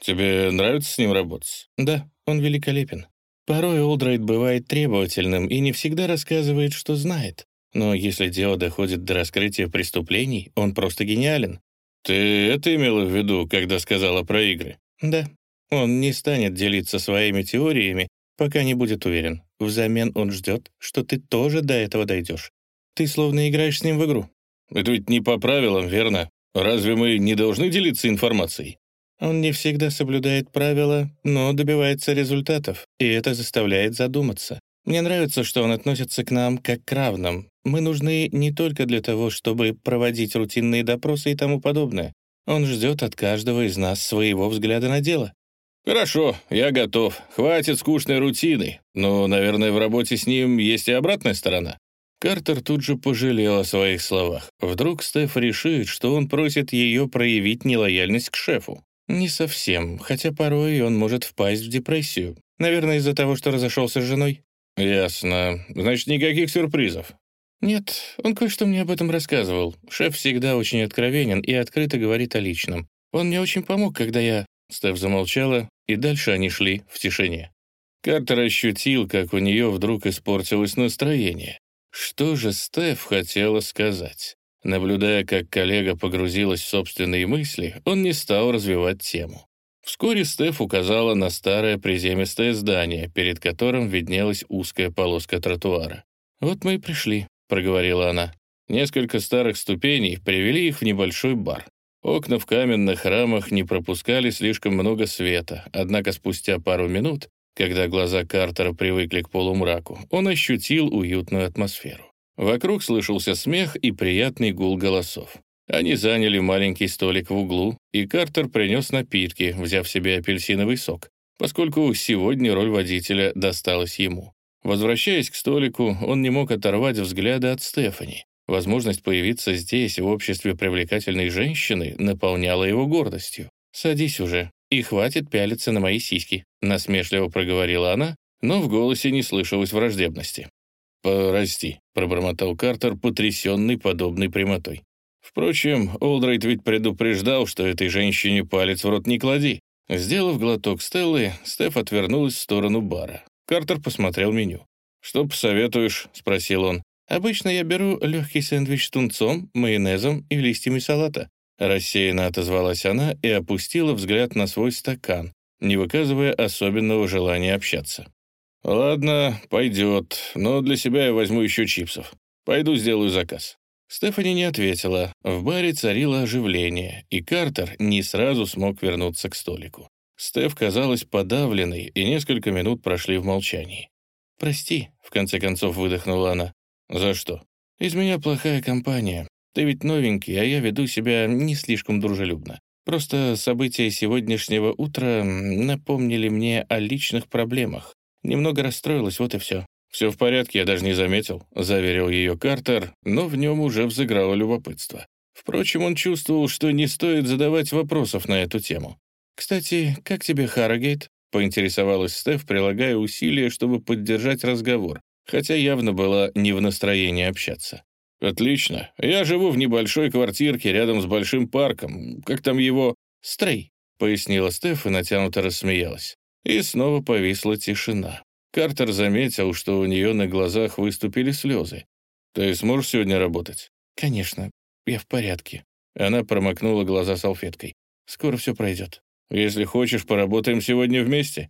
A: «Тебе нравится с ним работать?»
B: «Да, он великолепен. Порой Олдрейд бывает требовательным и не всегда рассказывает, что знает. Но если дело доходит до раскрытия преступлений, он просто гениален.
A: «Ты это имела в виду, когда сказала про игры?»
B: «Да. Он не станет делиться своими теориями, пока не будет уверен. Взамен он ждет, что ты тоже до этого дойдешь. Ты словно играешь с ним в игру».
A: «Это ведь не по правилам, верно? Разве мы не должны делиться информацией?»
B: Он не всегда соблюдает правила, но добивается результатов, и это заставляет задуматься. Мне нравится, что он относится к нам как к равным, мы нужны не только для того, чтобы проводить рутинные допросы и тому подобное. Он ждет от каждого из нас своего взгляда на дело.
A: «Хорошо, я готов. Хватит скучной рутины. Но, наверное, в работе с ним есть и обратная сторона». Картер тут же пожалел о своих словах. Вдруг Стеф решит, что он просит ее проявить нелояльность к шефу.
B: Не совсем, хотя порой он может впасть в депрессию. Наверное, из-за того, что разошелся с женой.
A: «Ясно. Значит, никаких сюрпризов.
B: «Нет, он кое-что мне об этом рассказывал. Шеф всегда очень откровенен и открыто говорит о личном. Он мне очень помог, когда я...»
A: Стеф замолчала, и дальше они шли в тишине. Картер ощутил, как у нее вдруг испортилось настроение. Что же Стеф хотела сказать? Наблюдая, как коллега погрузилась в собственные мысли, он не стал развивать тему. Вскоре Стеф указала на старое приземистое здание, перед которым виднелась узкая полоска тротуара.
B: «Вот мы и пришли»,
A: проговорила она. Несколько старых ступеней привели их в небольшой бар. Окна в каменных рамах не пропускали слишком много света, однако спустя пару минут, когда глаза Картера привыкли к полумраку, он ощутил уютную атмосферу. Вокруг слышался смех и приятный гул голосов. Они заняли маленький столик в углу, и Картер принес напитки, взяв себе апельсиновый сок, поскольку сегодня роль водителя досталась ему. Возвращаясь к столику, он не мог оторвать взгляда от Стефани. Возможность появиться здесь, в обществе привлекательной женщины, наполняла его гордостью. «Садись уже, и хватит пялиться на мои сиськи», насмешливо проговорила она, но в голосе не слышалось враждебности. «Прости», — пробормотал Картер, потрясенный подобной прямотой. Впрочем, Олдрайт ведь предупреждал, что этой женщине палец в рот не клади. Сделав глоток Стеллы, Стеф отвернулась в сторону бара. Картер посмотрел меню. «Что посоветуешь?» — спросил он. «Обычно я беру легкий сэндвич с тунцом, майонезом и листьями салата». Рассеянно отозвалась она и опустила взгляд на свой стакан, не выказывая особенного желания общаться. «Ладно, пойдет, но для себя я возьму еще чипсов. Пойду сделаю заказ». Стефани не ответила. В баре царило оживление, и Картер не сразу смог вернуться к столику. Стеф казалась подавленной, и несколько минут прошли в молчании. «Прости», — в конце концов выдохнула она. «За что?» «Из меня плохая компания. Ты ведь новенький, а я веду себя не слишком дружелюбно. Просто события сегодняшнего утра напомнили мне о личных проблемах. Немного расстроилась, вот и все. «Все в порядке, я даже не заметил», — заверил ее Картер, но в нем уже взыграло любопытство. Впрочем, он чувствовал, что не стоит задавать вопросов на эту тему. «Кстати, как тебе Харрогейт?» — поинтересовалась Стеф, прилагая усилия, чтобы поддержать разговор, хотя явно была не в настроении общаться. «Отлично. Я живу в небольшой квартирке рядом с большим парком. Как там его?» «Стрей», — пояснила Стеф и натянуто рассмеялась. И снова повисла тишина. Картер заметил, что у нее на глазах выступили слезы. «Ты сможешь сегодня работать?» «Конечно, я в порядке». Она промокнула глаза салфеткой. «Скоро все пройдет». «Если хочешь, поработаем сегодня вместе?»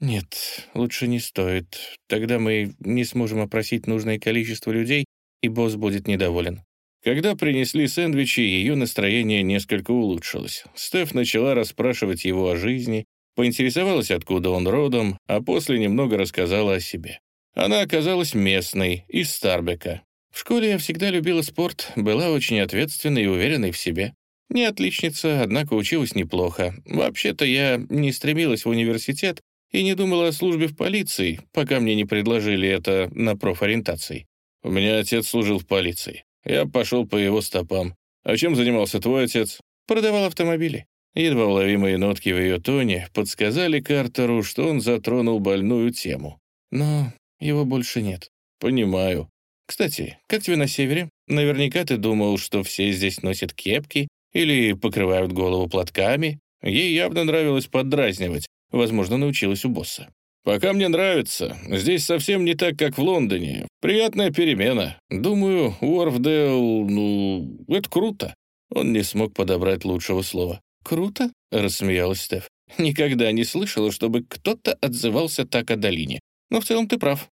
A: «Нет, лучше не стоит. Тогда мы не сможем опросить нужное количество людей, и босс будет недоволен». Когда принесли сэндвичи, ее настроение несколько улучшилось. Стеф начала расспрашивать его о жизни, Поинтересовалась, откуда он родом, а после немного рассказала о себе. Она оказалась местной, из Старбека. В школе я всегда любила спорт, была очень ответственной и уверенной в себе. Не отличница, однако училась неплохо. Вообще-то я не стремилась в университет и не думала о службе в полиции, пока мне не предложили это на профориентации. У меня отец служил в полиции. Я пошел по его стопам. А чем занимался твой отец? Продавал автомобили. Едва уловимые нотки в ее тоне подсказали Картеру, что он затронул больную тему. Но его больше нет. Понимаю. Кстати, как тебе на севере? Наверняка ты думал, что все здесь носят кепки или покрывают голову платками. Ей явно нравилось поддразнивать. Возможно, научилась у босса. «Пока мне нравится. Здесь совсем не так, как в Лондоне. Приятная перемена. Думаю, Уорфдейл, ну, это круто». Он не смог подобрать лучшего слова. «Круто?» — рассмеялась Стеф. «Никогда не слышала, чтобы кто-то отзывался так о долине. Но в целом ты прав.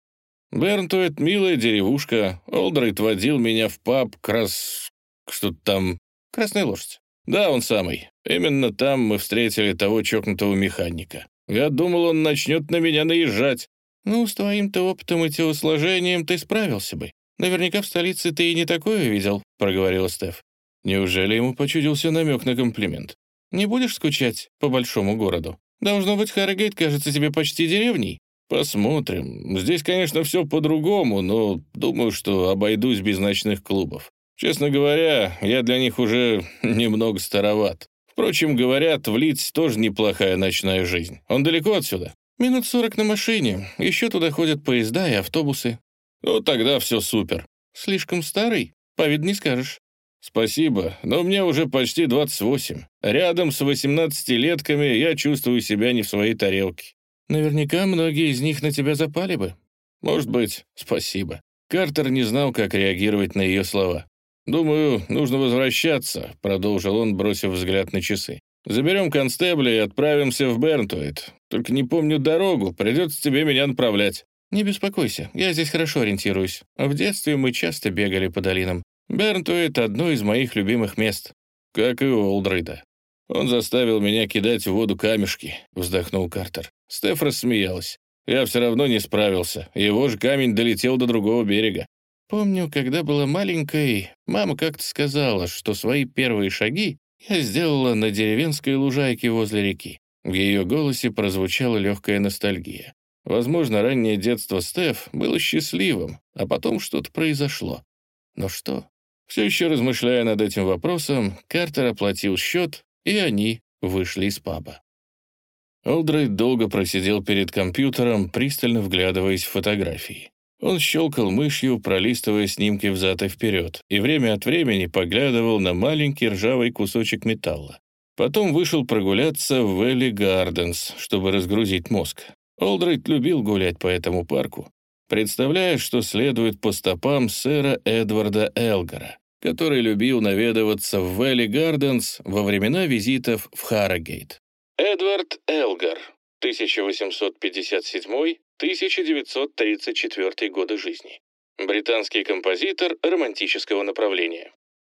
A: Бернтуэт — милая деревушка. Олдрейд водил меня в паб крас... что-то там... Красная лошадь. Да, он самый. Именно там мы встретили того чокнутого механика. Я думал, он начнет на меня наезжать. Ну, с твоим-то опытом и телосложением ты справился бы. Наверняка в столице ты и не такое видел, проговорила Стеф. Неужели ему почудился намек на комплимент? Не будешь скучать по большому городу? Должно быть, Харрогейт кажется тебе почти деревней. Посмотрим. Здесь, конечно, все по-другому, но думаю, что обойдусь без ночных клубов. Честно говоря, я для них уже немного староват. Впрочем, говорят, в Лидсе тоже неплохая ночная жизнь. Он далеко отсюда? Минут сорок на машине. Еще туда ходят поезда и автобусы. Ну, тогда все супер. Слишком старый? По виду не скажешь. «Спасибо, но мне уже почти 28. Рядом с 18-летками я чувствую себя не в своей тарелке. Наверняка многие из них на тебя запали бы». «Может быть, спасибо». Картер не знал, как реагировать на ее слова. «Думаю, нужно возвращаться», — продолжил он, бросив взгляд на часы. «Заберем констебля и отправимся в Бернтуэт. Только не помню дорогу, придется тебе меня направлять». «Не беспокойся, я здесь хорошо ориентируюсь. В детстве мы часто бегали по долинам. Бернтуэт — одно из моих любимых мест, как и у Олдрейда. Он заставил меня кидать в воду камешки, вздохнул Картер. Стеф рассмеялась. Я все равно не справился. Его же камень долетел до другого берега.
B: Помню, когда была маленькой, мама как-то сказала, что свои первые шаги я сделала на деревенской лужайке возле реки. В ее голосе прозвучала легкая ностальгия. Возможно, раннее детство Стеф было счастливым, а потом что-то произошло. Но что? Все еще размышляя над этим вопросом, Картер оплатил счет, и они вышли из паба. Олдрейд долго просидел перед компьютером, пристально вглядываясь в фотографии. Он щелкал мышью, пролистывая снимки взад и вперед, и время от времени поглядывал на маленький ржавый кусочек металла. Потом вышел прогуляться в Вэлли Гарденс, чтобы разгрузить мозг. Олдрейд любил гулять по этому парку, представляя, что следует по стопам сэра Эдварда Элгара, который любил наведываться в Вэлли Гарденс во времена визитов в Харрогейт. Эдвард Элгар, 1857-1934 годы жизни. Британский композитор романтического направления.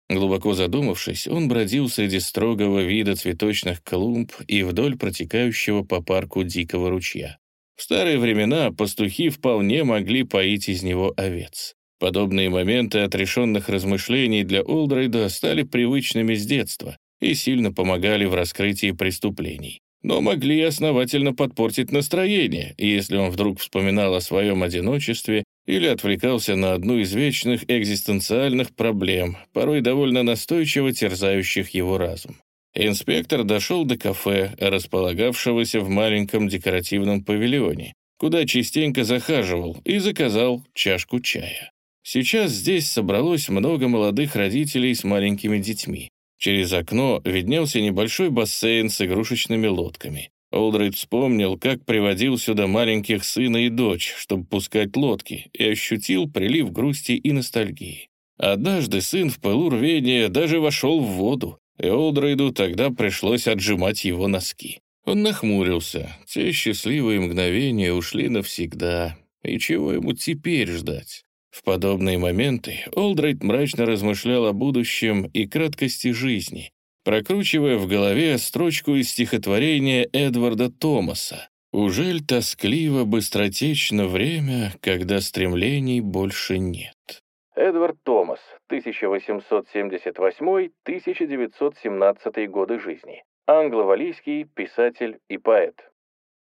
B: Глубоко задумавшись, он бродил среди строгого вида цветочных клумб и вдоль протекающего по парку дикого ручья. В старые времена пастухи вполне могли поить из него овец. Подобные моменты отрешенных размышлений для Олдрейда стали привычными с детства и сильно помогали в раскрытии преступлений но могли основательно подпортить настроение, если он вдруг вспоминал о своем одиночестве или отвлекался на одну из вечных экзистенциальных проблем, порой довольно настойчиво терзающих его разум. Инспектор дошел до кафе, располагавшегося в маленьком декоративном павильоне, куда частенько захаживал и заказал чашку чая. Сейчас здесь собралось много молодых родителей с маленькими детьми. Через окно виднелся небольшой бассейн с игрушечными лодками. Олдрейд вспомнил, как приводил сюда маленьких сына и дочь, чтобы пускать лодки, и ощутил прилив грусти и ностальгии. Однажды сын в пылу рвения даже вошел в воду, и Олдрейду тогда пришлось отжимать его носки. Он нахмурился. Те счастливые мгновения ушли навсегда. И чего ему теперь ждать? В подобные моменты Олдрайт мрачно размышлял о будущем и краткости жизни, прокручивая в голове строчку из стихотворения Эдварда Томаса «Ужель тоскливо быстротечно время, когда стремлений больше нет?» Эдвард Томас, 1878-1917 годы жизни. Англо-валийский писатель и поэт.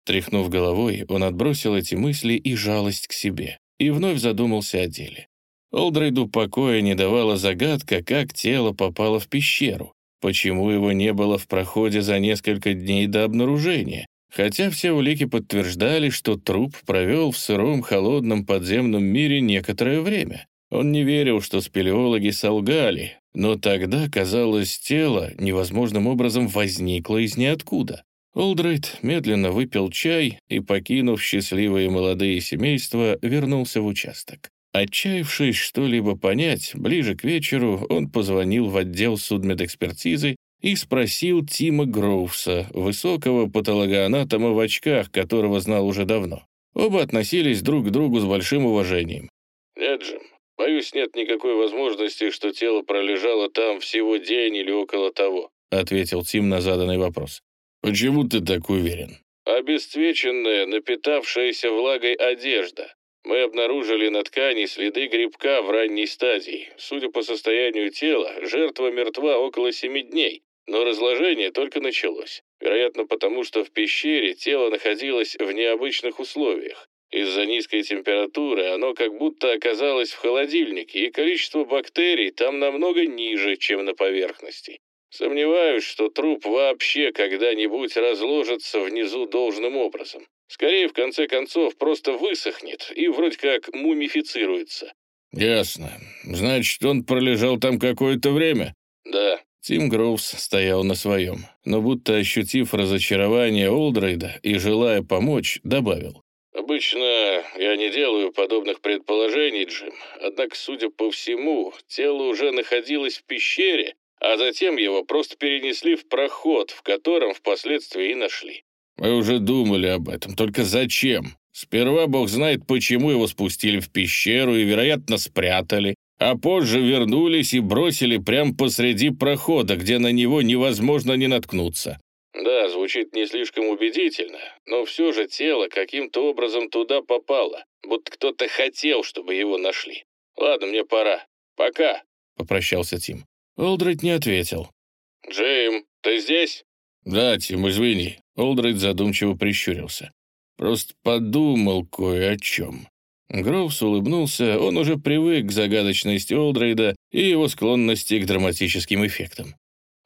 B: Тряхнув головой, он отбросил эти мысли и жалость к себе и вновь задумался о деле. Олдрейду покоя не давала загадка, как тело попало в пещеру, почему его не было в проходе за несколько дней до обнаружения, хотя все улики подтверждали, что труп провел в сыром холодном подземном мире некоторое время. Он не верил, что спелеологи солгали, но тогда, казалось, тело невозможным образом возникло из ниоткуда. Олдрайт медленно выпил чай и, покинув счастливые молодые семейства, вернулся в участок. Отчаявшись что-либо понять, ближе к вечеру он позвонил в отдел судмедэкспертизы и спросил Тима Гроувса, высокого патологоанатома в очках, которого знал уже давно. Оба относились друг к другу с большим уважением.
C: «Нет, Джим, боюсь, нет никакой возможности, что тело пролежало там всего день или около того»,
B: ответил Тим на заданный вопрос.
A: «Почему ты так уверен?»
C: «Обесцвеченная, напитавшаяся влагой одежда. Мы обнаружили на ткани следы грибка в ранней стадии. Судя по состоянию тела, жертва мертва около семи дней, но разложение только началось. Вероятно, потому что в пещере тело находилось в необычных условиях. Из-за низкой температуры оно как будто оказалось в холодильнике, и количество бактерий там намного ниже, чем на поверхности. Сомневаюсь, что труп вообще когда-нибудь разложится внизу должным образом. Скорее, в конце концов, просто высохнет и вроде как мумифицируется.
A: Ясно. Значит, он пролежал там какое-то время?
C: Да.
B: Тим Гроувс стоял на своем, но будто ощутив разочарование Олдрейда и желая помочь, добавил.
C: «Обычно я не делаю подобных предположений, Джим, однако, судя по всему, тело уже находилось в пещере, а затем его просто перенесли в проход, в котором впоследствии и нашли.
A: Мы уже думали об этом, только зачем? Сперва бог знает, почему его спустили в пещеру и, вероятно, спрятали, а позже вернулись и бросили прямо посреди прохода, где на него невозможно не наткнуться.
C: Да, звучит не слишком убедительно, но все же тело каким-то образом туда попало, будто кто-то хотел, чтобы его нашли. Ладно, мне пора. Пока», —
B: попрощался Тим. Олдрейд не ответил.
C: «Джим, ты здесь?»
A: «Да, Тим, извини». Олдрейд задумчиво прищурился. «Просто подумал кое о чем». Гроувс улыбнулся, он уже привык к загадочности Олдрейда и его склонности к драматическим эффектам.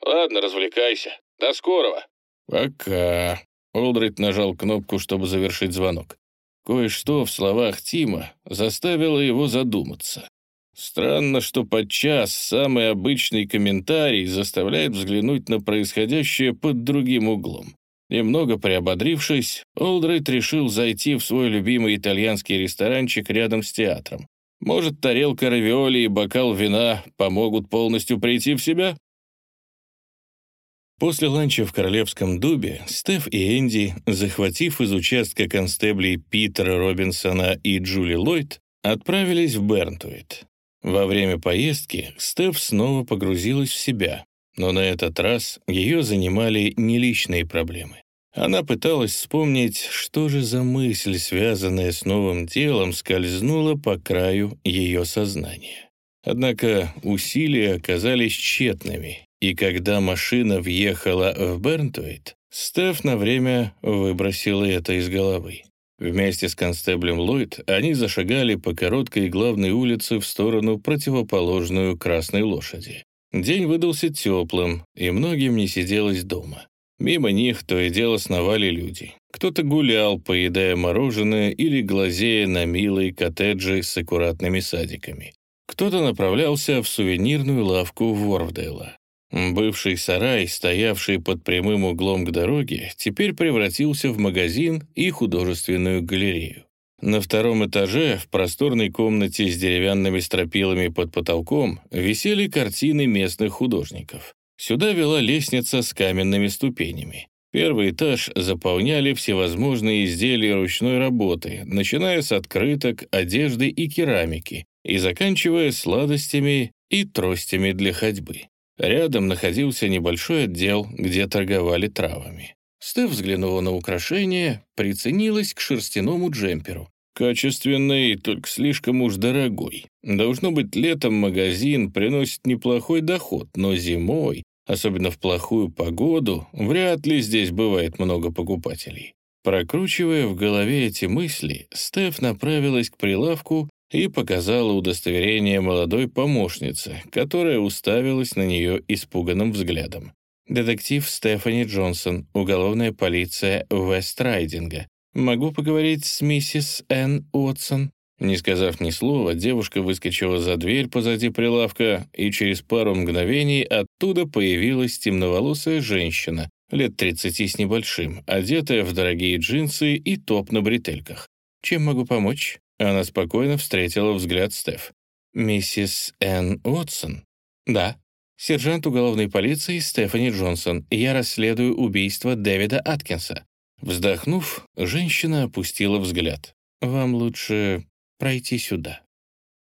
C: «Ладно, развлекайся. До скорого».
A: «Пока». Олдрейд нажал кнопку, чтобы завершить звонок. Кое-что в словах Тима заставило его задуматься. Странно, что подчас самый обычный комментарий заставляет взглянуть на происходящее под другим углом. Немного приободрившись, Олдрейд решил зайти в свой любимый итальянский ресторанчик рядом с театром. Может, тарелка равиоли и бокал вина помогут полностью прийти в себя? После ланча в Королевском дубе Стеф и Энди, захватив из участка констеблей Питера Робинсона и Джули Ллойд, отправились в Бернтуит. Во время поездки Стеф снова погрузилась в себя, но на этот раз ее занимали не личные проблемы. Она пыталась вспомнить, что же за мысль, связанная с новым телом, скользнула по краю ее сознания. Однако усилия оказались тщетными, и когда машина въехала в Бернтуит, Стеф на время выбросила это из головы. Вместе с констеблем Ллойд они зашагали по короткой главной улице в сторону противоположную Красной Лошади. День выдался теплым, и многим не сиделось дома. Мимо них то и дело сновали люди. Кто-то гулял, поедая мороженое или глазея на милые коттеджи с аккуратными садиками. Кто-то направлялся в сувенирную лавку Ворвдейла. Бывший сарай, стоявший под прямым углом к дороге, теперь превратился в магазин и художественную галерею. На втором этаже, в просторной комнате с деревянными стропилами под потолком, висели картины местных художников. Сюда вела лестница с каменными ступенями. Первый этаж заполняли всевозможные изделия ручной работы, начиная с открыток, одежды и керамики, и заканчивая сладостями и тростями для ходьбы. Рядом находился небольшой отдел, где торговали травами. Стеф взглянула на украшение, приценилась к шерстяному джемперу. Качественный, только слишком уж дорогой. Должно быть, летом магазин приносит неплохой доход, но зимой, особенно в плохую погоду, вряд ли здесь бывает много покупателей. Прокручивая в голове эти мысли, Стеф направилась к прилавку и показала удостоверение молодой помощнице, которая уставилась на нее испуганным взглядом. «Детектив Стефани Джонсон, уголовная полиция Вестрайдинга. Могу поговорить с миссис Энн Уотсон?» Не сказав ни слова, девушка выскочила за дверь позади прилавка, и через пару мгновений оттуда появилась темноволосая женщина, лет 30 с небольшим, одетая в дорогие джинсы и топ на бретельках. «Чем могу помочь?» Она спокойно встретила взгляд Стеф. «Миссис Энн Уотсон?» «Да». «Сержант уголовной полиции Стефани Джонсон. Я расследую убийство Дэвида Аткинса». Вздохнув, женщина опустила взгляд. «Вам лучше пройти сюда».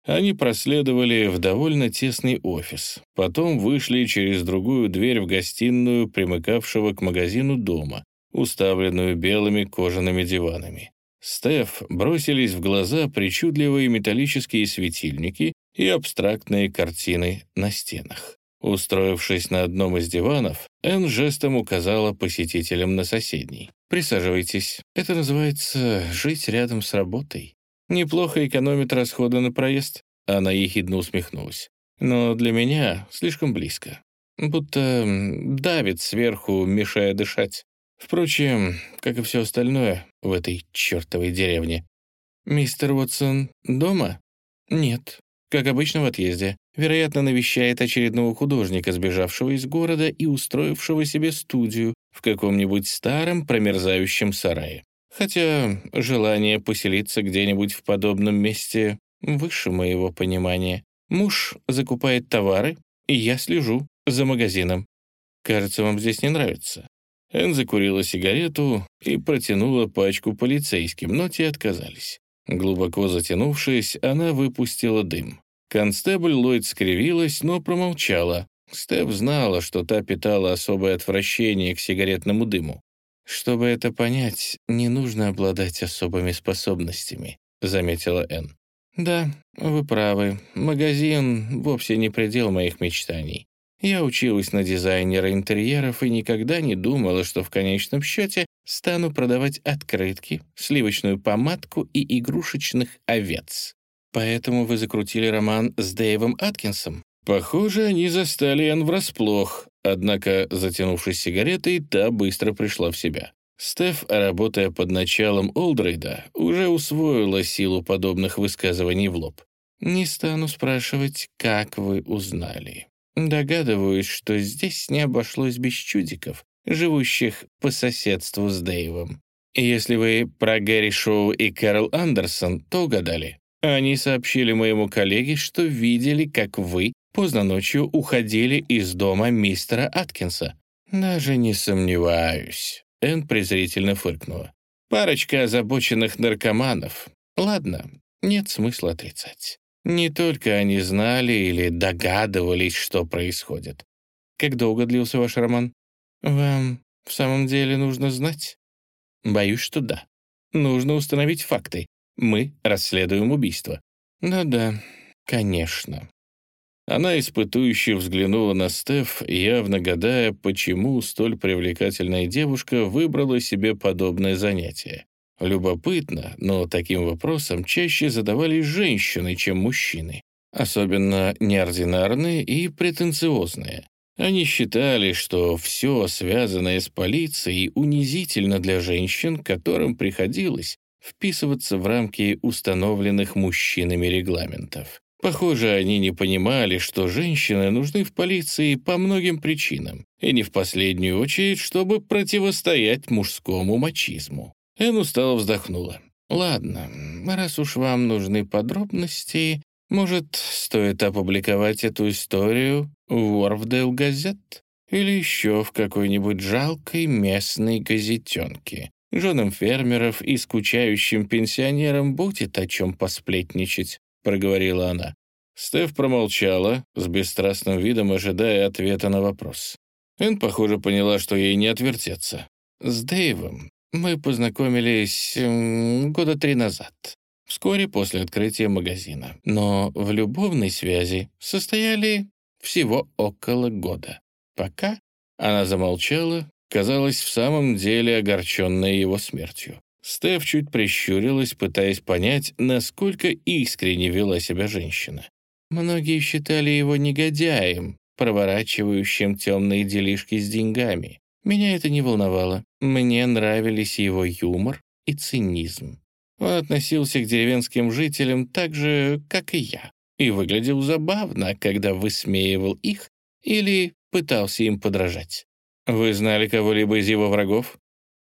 A: Они проследовали в довольно тесный офис, потом вышли через другую дверь в гостиную, примыкавшего к магазину дома, уставленную белыми кожаными диванами. Стеф бросились в глаза причудливые металлические светильники и абстрактные картины на стенах. Устроившись на одном из диванов, Энн жестом указала посетителям на соседний. «Присаживайтесь. Это называется «жить рядом с работой». Неплохо экономит расходы на проезд». Она ехидно усмехнулась. «Но для меня слишком близко. Будто давит сверху, мешая дышать. Впрочем, как и все остальное в этой чертовой деревне. «Мистер Уотсон дома?» «Нет. Как обычно в отъезде. Вероятно, навещает очередного художника, сбежавшего из города и устроившего себе студию в каком-нибудь старом промерзающем сарае. Хотя желание поселиться где-нибудь в подобном месте выше моего понимания. Муж закупает товары, и я слежу за магазином. Кажется, вам здесь не нравится. Энн закурила сигарету и протянула пачку полицейским, но те отказались. Глубоко затянувшись, она выпустила дым. Констебль Ллойд скривилась, но промолчала. Степ знала, что та питала особое отвращение к сигаретному дыму. «Чтобы это понять, не нужно обладать особыми способностями», — заметила Энн.
B: «Да, вы правы. Магазин вовсе не предел моих мечтаний. Я училась на дизайнера интерьеров и никогда не думала, что в конечном счете стану продавать открытки, сливочную помадку и игрушечных овец. Поэтому вы закрутили роман с Дэйвом Аткинсом.
A: Похоже, они застали Энн врасплох, однако, затянувшись сигаретой, та быстро пришла в себя. Стеф, работая под началом Олдрейда, уже усвоила силу подобных высказываний в лоб.
B: «Не стану спрашивать, как вы узнали. Догадываюсь, что здесь не обошлось без чудиков, живущих по соседству с Дэйвом. Если вы про Гэри Шоу и Кэрол Андерсон, то угадали. Они сообщили моему коллеге, что видели, как вы поздно ночью уходили из дома мистера Аткинса.
A: Даже не сомневаюсь. Энн презрительно фыркнула.
B: Парочка озабоченных наркоманов. Ладно, нет смысла отрицать. Не только они знали или догадывались, что происходит. Как долго длился ваш роман? Вам в самом деле нужно знать? Боюсь, что да. Нужно установить факты. Мы расследуем убийство. Да-да, конечно.
A: Она испытующе взглянула на Стеф, явно гадая, почему столь привлекательная девушка выбрала себе подобное занятие. Любопытно, но таким вопросом чаще задавались женщины, чем мужчины, особенно неординарные и претенциозные. Они считали, что все, связанное с полицией, унизительно для женщин, которым приходилось вписываться в рамки установленных мужчинами регламентов. Похоже, они не понимали, что женщины нужны в полиции по многим причинам, и не в последнюю очередь, чтобы противостоять мужскому мачизму. Эн устало вздохнула. «Ладно, раз уж вам нужны подробности, может, стоит опубликовать эту историю в Уорфдейл газет или еще в какой-нибудь жалкой местной газетенке. Женам фермеров и скучающим пенсионерам будет о чем посплетничать», — проговорила она. Стеф промолчала, с бесстрастным видом ожидая ответа на вопрос. Эн, похоже, поняла, что ей не отвертеться. «С Дэйвом мы познакомились года три назад, вскоре после открытия магазина. Но в любовной связи состояли всего около года. Пока она замолчала, казалось, в самом деле огорченная его смертью. Стеф чуть прищурилась, пытаясь понять, насколько искренне вела себя женщина. Многие считали его негодяем, проворачивающим темные делишки с деньгами. Меня это не волновало. Мне нравились его юмор и цинизм. Он относился к деревенским жителям так же, как и я, и выглядел забавно, когда высмеивал их или пытался им подражать. Вы знали кого-либо из его врагов?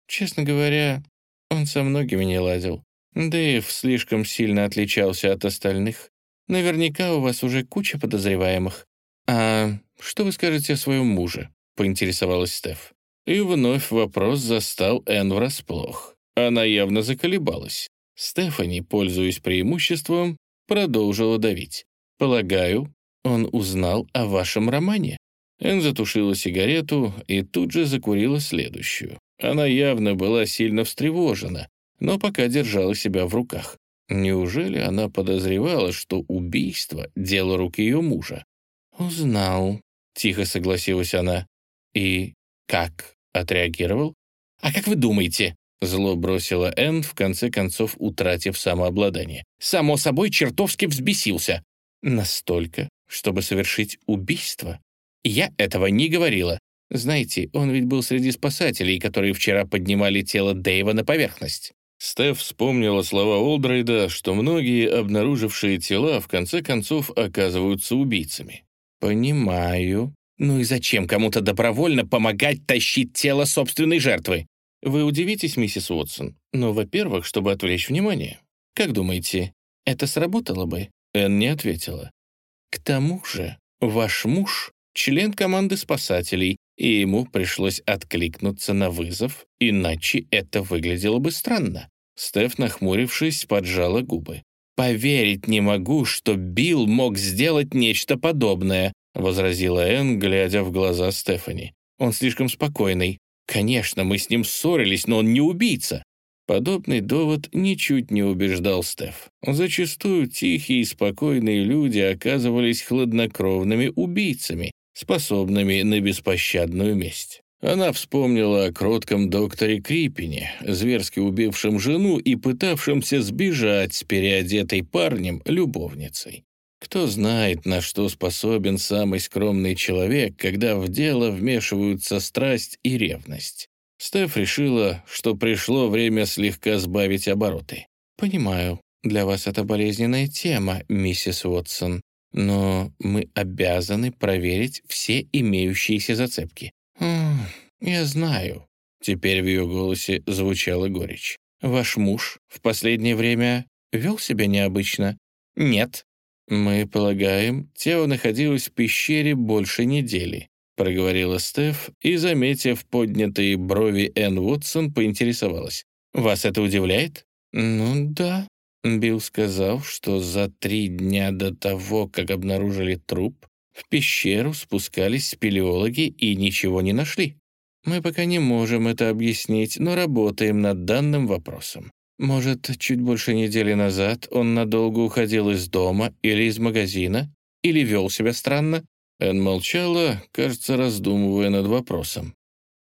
A: Честно говоря, он со многими не ладил. Дэйв слишком сильно отличался от остальных. Наверняка у вас уже куча подозреваемых. А что вы скажете о своем муже?» — поинтересовалась Стеф. И вновь вопрос застал Энн врасплох. Она явно заколебалась. Стефани, пользуясь преимуществом, продолжила давить. «Полагаю, он узнал о вашем романе?» Энн затушила сигарету и тут же закурила следующую. Она явно была сильно встревожена, но пока держала себя в руках. Неужели она подозревала, что убийство — дело рук ее мужа? «Узнал», — тихо согласилась она. «И как отреагировал?» «А как вы думаете?» — зло бросила Энн, в конце концов утратив самообладание. «Само собой, чертовски взбесился. Настолько, чтобы совершить убийство? Я этого не говорила. Знаете, он ведь был среди спасателей, которые вчера поднимали тело Дэйва на поверхность». Стеф вспомнила слова Олдрейда, что многие обнаружившие тела в конце концов оказываются убийцами.
B: «Понимаю. Ну и зачем кому-то добровольно помогать тащить тело собственной жертвы? Вы удивитесь, миссис Уотсон, но, во-первых, чтобы отвлечь внимание. Как думаете, это сработало бы?» Энн не ответила. «К тому же, ваш муж — член команды спасателей, и ему пришлось откликнуться на вызов, иначе это выглядело бы странно. Стеф, нахмурившись, поджала губы. «Поверить не могу, что Билл мог сделать нечто подобное», возразила Энн, глядя в глаза Стефани. «Он слишком спокойный. Конечно, мы с ним ссорились, но он не убийца».
A: Подобный довод ничуть не убеждал Стеф. Зачастую тихие и спокойные люди оказывались хладнокровными убийцами, способными на беспощадную месть. Она вспомнила о кротком докторе Крипине, зверски убившем жену и пытавшемся сбежать с переодетой парнем любовницей. Кто знает, на что способен самый скромный человек, когда в дело вмешиваются страсть и ревность. Стеф решила, что пришло время слегка сбавить обороты. «Понимаю, для вас это болезненная тема, миссис Уотсон, но мы обязаны проверить все имеющиеся зацепки. «Я знаю». Теперь в ее голосе звучала горечь. «Ваш муж в последнее время вел себя необычно?» «Нет». «Мы полагаем, тело находилось в пещере больше недели», проговорила Стеф и, заметив поднятые брови Энн Уотсон, поинтересовалась. «Вас это удивляет?» «Ну да». Билл сказал, что за три дня до того, как обнаружили труп, в пещеру спускались спелеологи и ничего не нашли. Мы пока не можем это объяснить, но работаем над данным вопросом. Может, чуть больше недели назад он надолго уходил из дома или из магазина? Или вел себя странно?» Эн молчала, кажется, раздумывая над вопросом.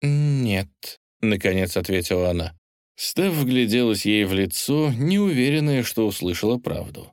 A: «Нет», — наконец ответила она. Стеф вгляделась ей в лицо, неуверенная, что услышала правду.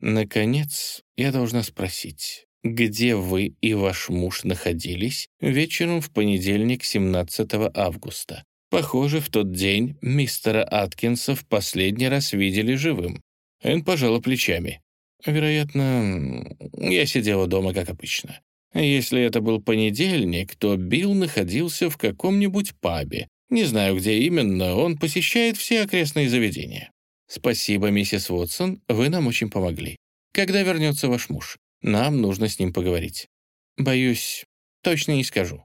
A: «Наконец, я должна спросить, где вы и ваш муж находились вечером в понедельник 17 августа. Похоже, в тот день мистера Аткинса в последний раз видели живым. Энн пожала плечами. Вероятно, я сидела дома, как обычно. Если это был понедельник, то Билл находился в каком-нибудь пабе. Не знаю, где именно, он посещает все окрестные заведения. Спасибо, миссис Уотсон, вы нам очень помогли. Когда вернется ваш муж? Нам нужно с ним поговорить. Боюсь, точно не скажу.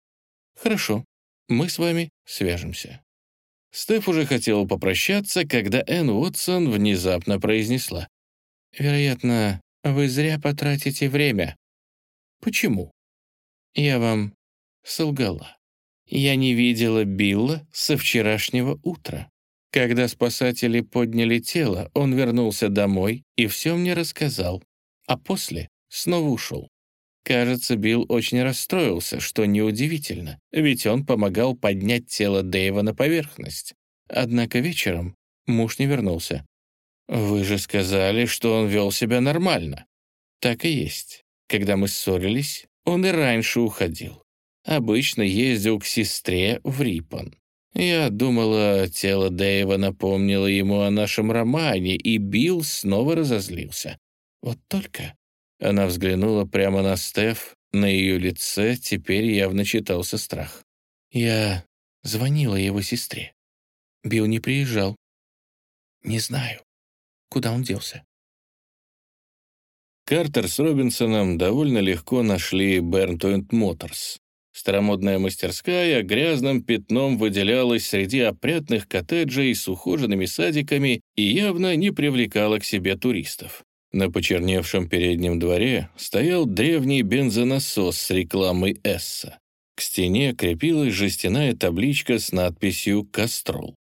A: Хорошо, мы с вами свяжемся». Стеф уже хотела попрощаться, когда Энн Уотсон внезапно произнесла. «Вероятно, вы зря потратите время». «Почему?» «Я вам солгала. Я не видела Билла со вчерашнего утра. Когда спасатели подняли тело, он вернулся домой и все мне рассказал. А после снова ушел. Кажется, Билл очень расстроился, что неудивительно, ведь он помогал поднять тело Дэйва на поверхность. Однако вечером муж не вернулся. «Вы же сказали, что он вел себя нормально». «Так и есть. Когда мы ссорились, он и раньше уходил. Обычно ездил к сестре в Рипон. Я думала, тело Дэйва напомнило ему о нашем романе, и Билл снова разозлился. Вот только она взглянула прямо на Стеф, на ее лице теперь явно читался страх. «Я звонила его сестре. Билл не приезжал. Не знаю, куда он делся». Картер с Робинсоном довольно легко нашли Бернтойнт Моторс. Старомодная мастерская грязным пятном выделялась среди опрятных коттеджей с ухоженными садиками и явно не привлекала к себе туристов. На почерневшем переднем дворе стоял древний бензонасос с рекламой Эсса. К стене крепилась жестяная табличка с надписью «Кастрол».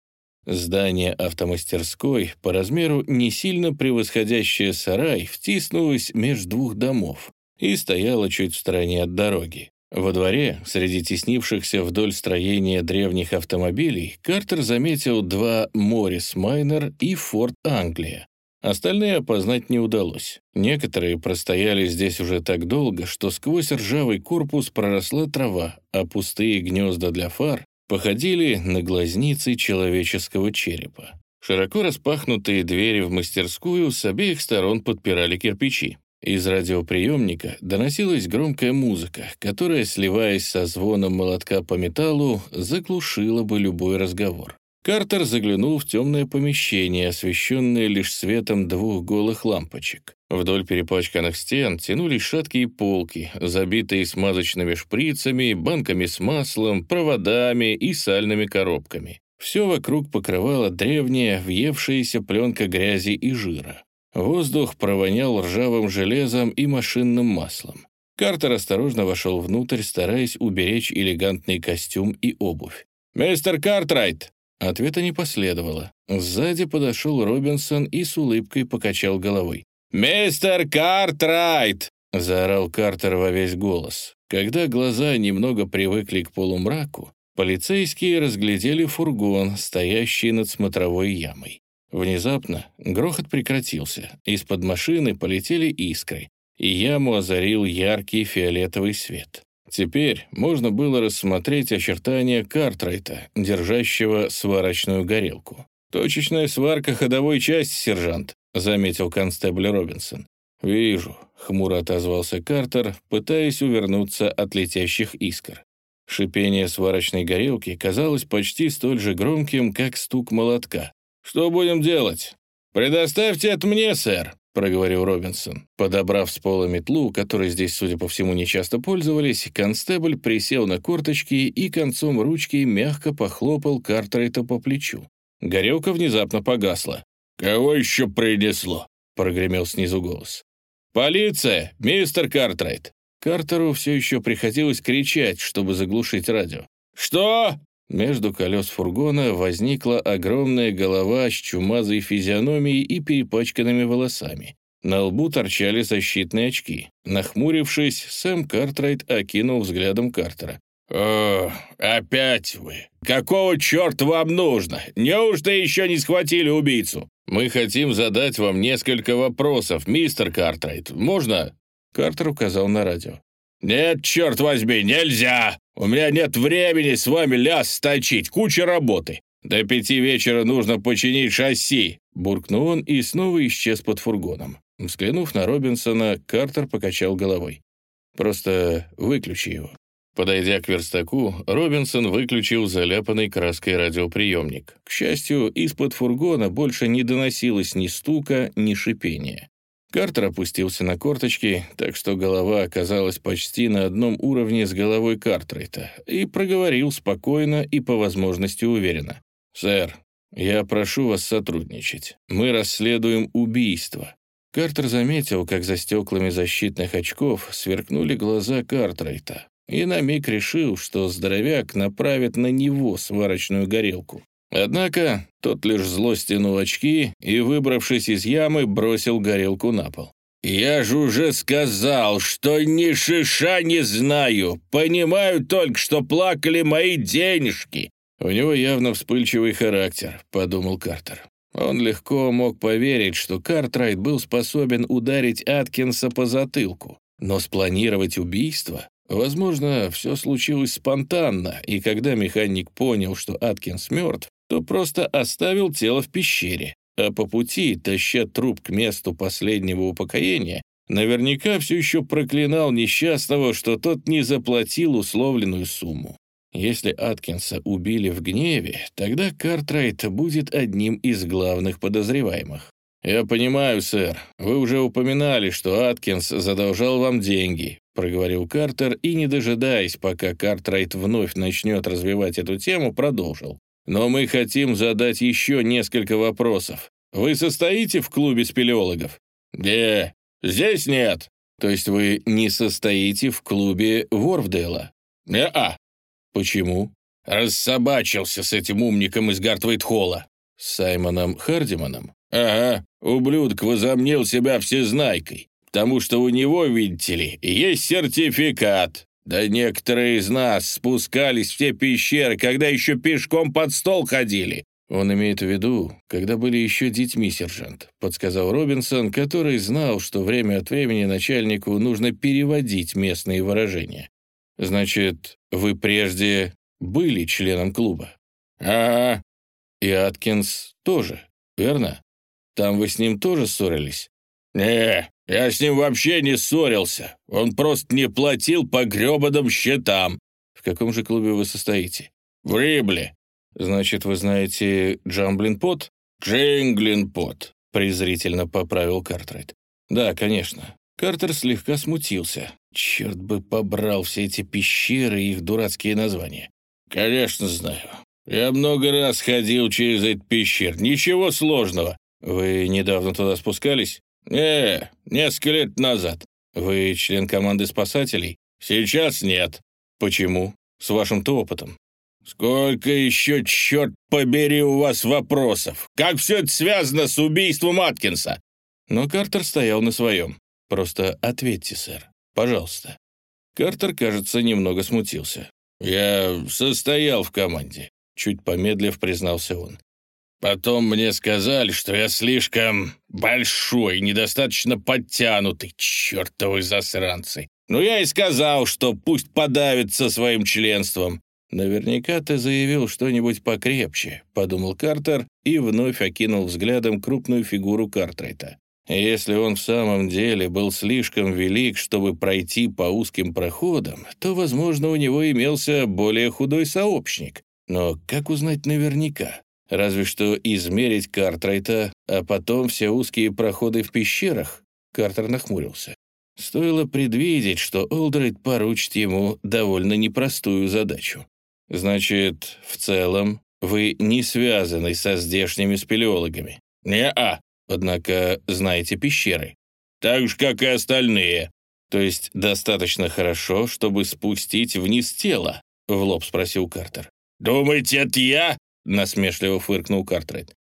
A: Здание автомастерской, по размеру не сильно превосходящее сарай, втиснулось между двух домов и стояло чуть в стороне от дороги. Во дворе, среди теснившихся вдоль строения древних автомобилей, Картер заметил два Моррис Майнер и Форд Англия, Остальные опознать не удалось. Некоторые простояли здесь уже так долго, что сквозь ржавый корпус проросла трава, а пустые гнезда для фар походили на глазницы человеческого черепа. Широко распахнутые двери в мастерскую с обеих сторон подпирали кирпичи. Из радиоприемника доносилась громкая музыка, которая, сливаясь со звоном молотка по металлу, заглушила бы любой разговор. Картер заглянул в темное помещение, освещенное лишь светом двух голых лампочек. Вдоль перепачканных стен тянулись шаткие полки, забитые смазочными шприцами, банками с маслом, проводами и сальными коробками. Все вокруг покрывала древняя, въевшаяся пленка грязи и жира. Воздух провонял ржавым железом и машинным маслом. Картер осторожно вошел внутрь, стараясь уберечь элегантный костюм и обувь. «Мистер Картрайт!»
B: Ответа не последовало. Сзади подошел Робинсон и с улыбкой покачал головой.
C: «Мистер Картрайт!»
B: — заорал Картер во весь голос. Когда глаза немного привыкли к полумраку, полицейские разглядели фургон, стоящий над смотровой ямой. Внезапно грохот прекратился, из-под машины полетели искры, и яму озарил яркий фиолетовый свет. Теперь можно было рассмотреть очертания Картрайта, держащего сварочную горелку. «Точечная сварка ходовой части, сержант», — заметил констебль Робинсон. «Вижу», — хмуро отозвался Картер, пытаясь увернуться от летящих искр. Шипение сварочной горелки казалось почти столь же громким, как стук молотка. «Что будем делать?» «Предоставьте это мне, сэр», — проговорил Робинсон. Подобрав с пола метлу, которой здесь, судя по всему, нечасто пользовались, констебль присел на корточки и концом ручки мягко похлопал Картрайта по плечу. Горелка внезапно погасла.
C: «Кого еще принесло?» — прогремел снизу голос.
B: «Полиция! Мистер Картрайт!» Картеру все еще приходилось кричать, чтобы заглушить радио.
C: «Что?»
B: Между колес фургона возникла огромная голова с чумазой физиономией и перепачканными волосами. На лбу торчали защитные очки. Нахмурившись, Сэм Картрайт окинул взглядом Картера.
C: «О, опять вы! Какого черта вам нужно? Неужто еще не схватили убийцу?»
B: «Мы хотим задать вам несколько вопросов, мистер Картрайт. Можно?» Картер указал на радио.
C: «Нет, черт возьми, нельзя! У меня нет времени с вами ляс сточить, куча работы. До пяти вечера нужно починить шасси!»
B: Буркнул он и снова исчез под фургоном. Взглянув на Робинсона, Картер покачал головой. «Просто выключи его». Подойдя к верстаку, Робинсон выключил заляпанный краской радиоприемник. К счастью, из-под фургона больше не доносилось ни стука, ни шипения. Картер опустился на корточки, так что голова оказалась почти на одном уровне с головой Картрайта, и проговорил спокойно и по возможности уверенно. «Сэр, я прошу вас сотрудничать. Мы расследуем убийство». Картер заметил, как за стеклами защитных очков сверкнули глаза Картрайта и на миг решил, что здоровяк направит на него сварочную горелку. Однако тот лишь зло стянул очки и, выбравшись из ямы, бросил горелку на пол.
C: «Я же уже сказал, что ни шиша не знаю. Понимаю только, что плакали мои денежки».
B: «У него явно вспыльчивый характер», — подумал Картер. Он легко мог поверить, что Картрайт был способен ударить Аткинса по затылку, но спланировать убийство Возможно, все случилось спонтанно, и когда механик понял, что Аткинс мертв, то просто оставил тело в пещере, а по пути, таща труп к месту последнего упокоения, наверняка все еще проклинал несчастного, что тот не заплатил условленную сумму. Если Аткинса убили в гневе, тогда Картрайт будет одним из главных подозреваемых. «Я понимаю, сэр, вы уже упоминали, что Аткинс задолжал вам деньги проговорил Картер и, не дожидаясь, пока Картрайт вновь начнет развивать эту тему, продолжил. «Но мы хотим задать еще несколько вопросов. Вы состоите в клубе спелеологов?»
C: «Не, здесь нет».
B: «То есть вы не состоите в клубе Ворфдейла?»
C: «Не-а».
B: «Почему?»
C: «Рассобачился с этим умником из Гартвейт-Холла».
B: «С Саймоном Хардиманом?»
C: «Ага, ублюдок возомнил себя всезнайкой потому что у него, видите ли, есть сертификат. Да некоторые из нас спускались в те пещеры, когда еще пешком под стол ходили».
B: «Он имеет в виду, когда были еще детьми, сержант», — подсказал Робинсон, который знал, что время от времени начальнику нужно переводить местные выражения. «Значит, вы прежде были членом клуба?»
C: «Ага».
B: «И Аткинс тоже, верно? Там вы с ним тоже ссорились?»
C: «Не, я с ним вообще не ссорился. Он просто не платил по гребаным счетам».
B: «В каком же клубе вы состоите?»
C: «В Рибле».
B: «Значит, вы знаете Джамблин-Пот?»
C: «Джинглин-Пот», —
B: презрительно поправил Картрайт. «Да, конечно». Картер слегка смутился. Черт бы побрал все эти пещеры и их дурацкие названия.
C: «Конечно знаю. Я много раз ходил через эти пещеры. Ничего сложного».
B: «Вы недавно туда спускались?»
C: «Не, несколько лет назад».
B: «Вы член команды спасателей?»
C: «Сейчас нет».
B: «Почему? С вашим-то опытом?»
C: «Сколько еще, черт побери, у вас вопросов? Как все это связано с убийством Аткинса?»
B: Но Картер стоял на своем. «Просто ответьте, сэр. Пожалуйста». Картер, кажется, немного смутился.
C: «Я состоял в команде», — чуть помедлив признался он. «Потом мне сказали, что я слишком большой, недостаточно подтянутый, чертовы засранцы. Ну, я и сказал, что пусть подавится своим членством.
B: «Наверняка ты заявил что-нибудь покрепче», — подумал Картер и вновь окинул взглядом крупную фигуру Картрайта. Если он в самом деле был слишком велик, чтобы пройти по узким проходам, то, возможно, у него имелся более худой сообщник. Но как узнать наверняка? Разве что измерить Картрайта, а потом все узкие проходы в пещерах? Картер нахмурился. Стоило предвидеть, что Олдрейд поручит ему довольно непростую задачу. Значит, в целом, вы не связаны со здешними спелеологами?
C: Не-а.
B: Однако знаете пещеры.
C: Так же, как и остальные.
B: То есть достаточно хорошо, чтобы спустить вниз тело? В лоб спросил Картер.
C: «Думаете, это я?» — насмешливо фыркнул Картрайт.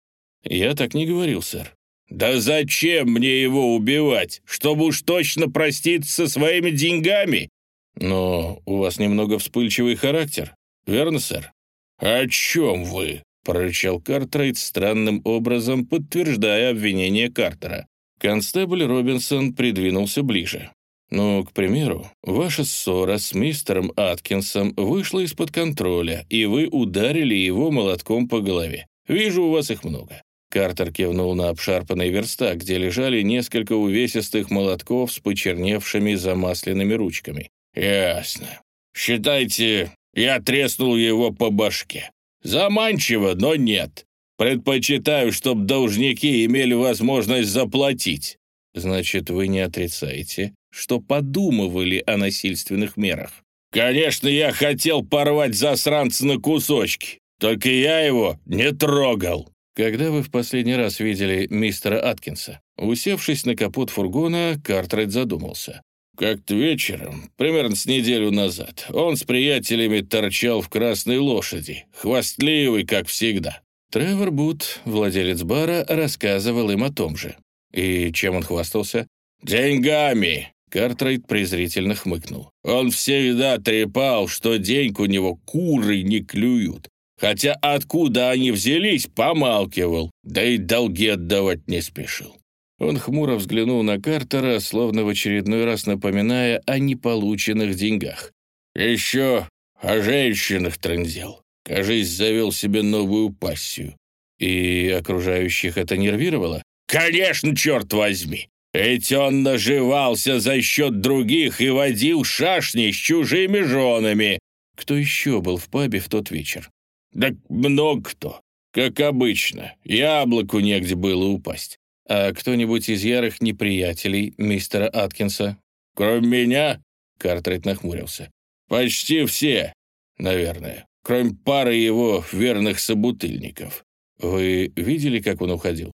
B: «Я так не говорил, сэр».
C: «Да зачем мне его убивать? Чтобы уж точно проститься со своими деньгами?»
B: «Но у вас немного вспыльчивый характер, верно, сэр?»
C: «О чем вы?»
B: прорычал Картрайт странным образом, подтверждая обвинение Картера. Констебль Робинсон придвинулся ближе. «Ну, к примеру, ваша ссора с мистером Аткинсом вышла из-под контроля, и вы ударили его молотком по голове. Вижу, у вас их много». Картер кивнул на обшарпанный верстак, где лежали несколько увесистых молотков с почерневшими замасленными ручками.
C: «Ясно. Считайте, я треснул его по башке. Заманчиво, но нет. Предпочитаю, чтобы должники имели возможность заплатить.
B: Значит, вы не отрицаете, что подумывали о насильственных мерах?
C: Конечно, я хотел порвать засранца на кусочки, только я его не трогал.
B: Когда вы в последний раз видели мистера Аткинса? Усевшись на капот фургона, Картрайт задумался.
C: Как-то вечером, примерно с неделю назад, он с приятелями торчал в красной лошади, хвастливый, как всегда.
B: Тревор Бут, владелец бара, рассказывал им о том же. И чем он хвастался?
C: «Деньгами!»
B: Картрайт презрительно хмыкнул.
C: «Он всегда трепал, что денег у него куры не клюют. Хотя откуда они взялись, помалкивал, да и долги отдавать не спешил.
B: Он хмуро взглянул на Картера, словно в очередной раз напоминая о неполученных деньгах.
C: «Еще о женщинах трындел. Кажись, завел себе новую пассию».
B: «И окружающих это нервировало?»
C: «Конечно, черт возьми! Ведь он наживался за счет других и водил шашни с чужими женами!»
B: «Кто еще был в пабе в тот вечер?»
C: «Да много кто. Как обычно. Яблоку негде было упасть.
B: «А кто-нибудь из ярых неприятелей мистера Аткинса?»
C: «Кроме меня?»
B: — Картрайт нахмурился.
C: «Почти все, наверное, кроме пары его верных собутыльников.
B: Вы видели, как он уходил?»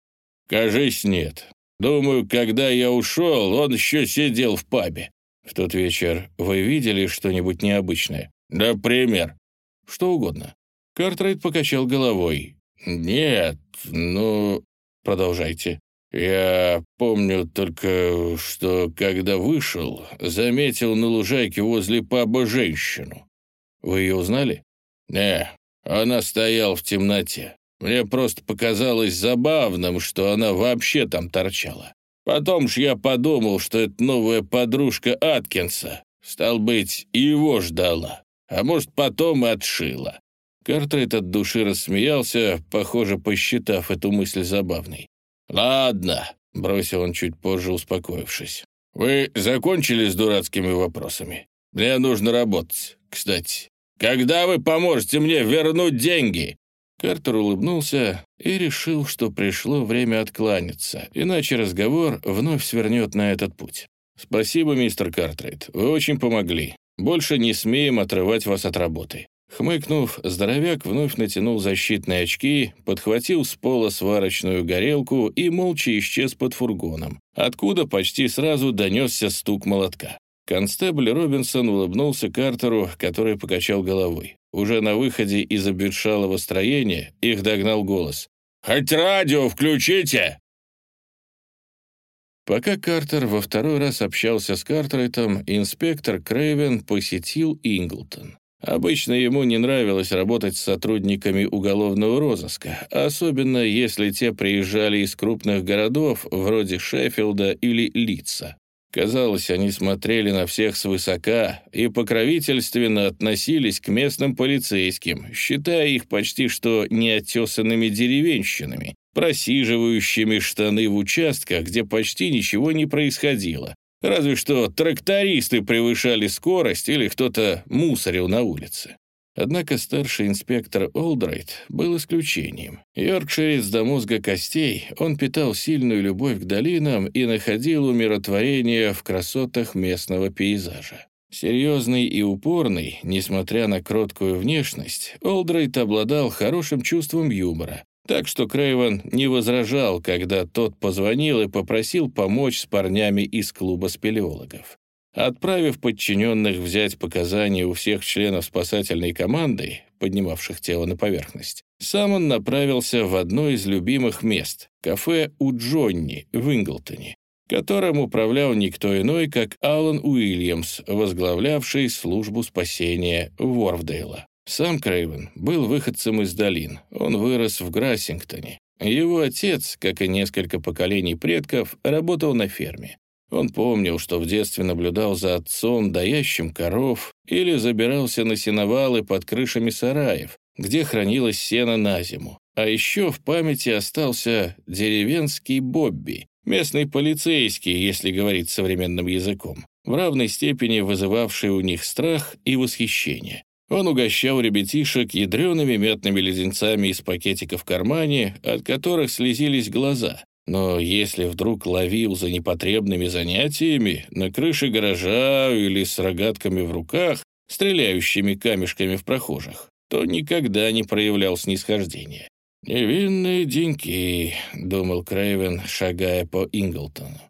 C: «Кажись, нет. Думаю, когда я ушел, он еще сидел в пабе».
B: «В тот вечер вы видели что-нибудь необычное?»
C: «Например?»
B: «Что угодно». Картрайт покачал головой.
C: «Нет, ну...» «Продолжайте». Я помню только, что когда вышел, заметил на лужайке возле паба женщину.
B: Вы ее узнали?
C: Не, она стояла в темноте. Мне просто показалось забавным, что она вообще там торчала. Потом ж я подумал, что это новая подружка Аткинса. Стал быть, его ждала. А может, потом и отшила.
B: Картрайт от души рассмеялся, похоже, посчитав эту мысль забавной.
C: «Ладно», — бросил он чуть позже, успокоившись. «Вы закончили с дурацкими вопросами? Мне нужно работать. Кстати, когда вы поможете мне вернуть деньги?»
B: Картер улыбнулся и решил, что пришло время откланяться, иначе разговор вновь свернет на этот путь. «Спасибо, мистер Картрейд, вы очень помогли. Больше не смеем отрывать вас от работы. Хмыкнув, здоровяк вновь натянул защитные очки, подхватил с пола сварочную горелку и молча исчез под фургоном, откуда почти сразу донесся стук молотка. Констебль Робинсон улыбнулся Картеру, который покачал головой.
A: Уже на выходе из обветшалого строения их догнал голос. «Хоть радио включите!» Пока Картер во второй раз общался с Картрайтом, инспектор Крейвен посетил Инглтон. Обычно ему не нравилось работать с сотрудниками уголовного розыска, особенно если те приезжали из крупных городов, вроде Шеффилда или Литца. Казалось, они смотрели на всех свысока и покровительственно относились к местным полицейским, считая их почти что неотесанными деревенщинами, просиживающими штаны в участках, где почти ничего не происходило, Разве что трактористы превышали скорость или кто-то мусорил на улице. Однако старший инспектор Олдрайт был исключением. Йоркширец до мозга костей, он питал сильную любовь к долинам и находил умиротворение в красотах местного пейзажа. Серьезный и упорный, несмотря на кроткую внешность, Олдрайт обладал хорошим чувством юмора, так что Крейвен не возражал, когда тот позвонил и попросил помочь с парнями из клуба спелеологов. Отправив подчиненных взять показания у всех членов спасательной команды, поднимавших тело на поверхность, сам он направился в одно из любимых мест — кафе у Джонни в Инглтоне, которым управлял никто иной, как Алан Уильямс, возглавлявший службу спасения Ворфдейла. Сам Крейвен был выходцем из долин. Он вырос в Грассингтоне. Его отец, как и несколько поколений предков, работал на ферме. Он помнил, что в детстве наблюдал за отцом, доящим коров, или забирался на сеновалы под крышами сараев, где хранилось сено на зиму. А еще в памяти остался деревенский Бобби, местный полицейский, если говорить современным языком, в равной степени вызывавший у них страх и восхищение. Он угощал ребятишек ядреными мятными леденцами из пакетика в кармане, от которых слезились глаза. Но если вдруг ловил за непотребными занятиями на крыше гаража или с рогатками в руках, стреляющими камешками в прохожих, то никогда не проявлял снисхождения. «Невинные деньки», — думал Крейвен, шагая по Инглтону.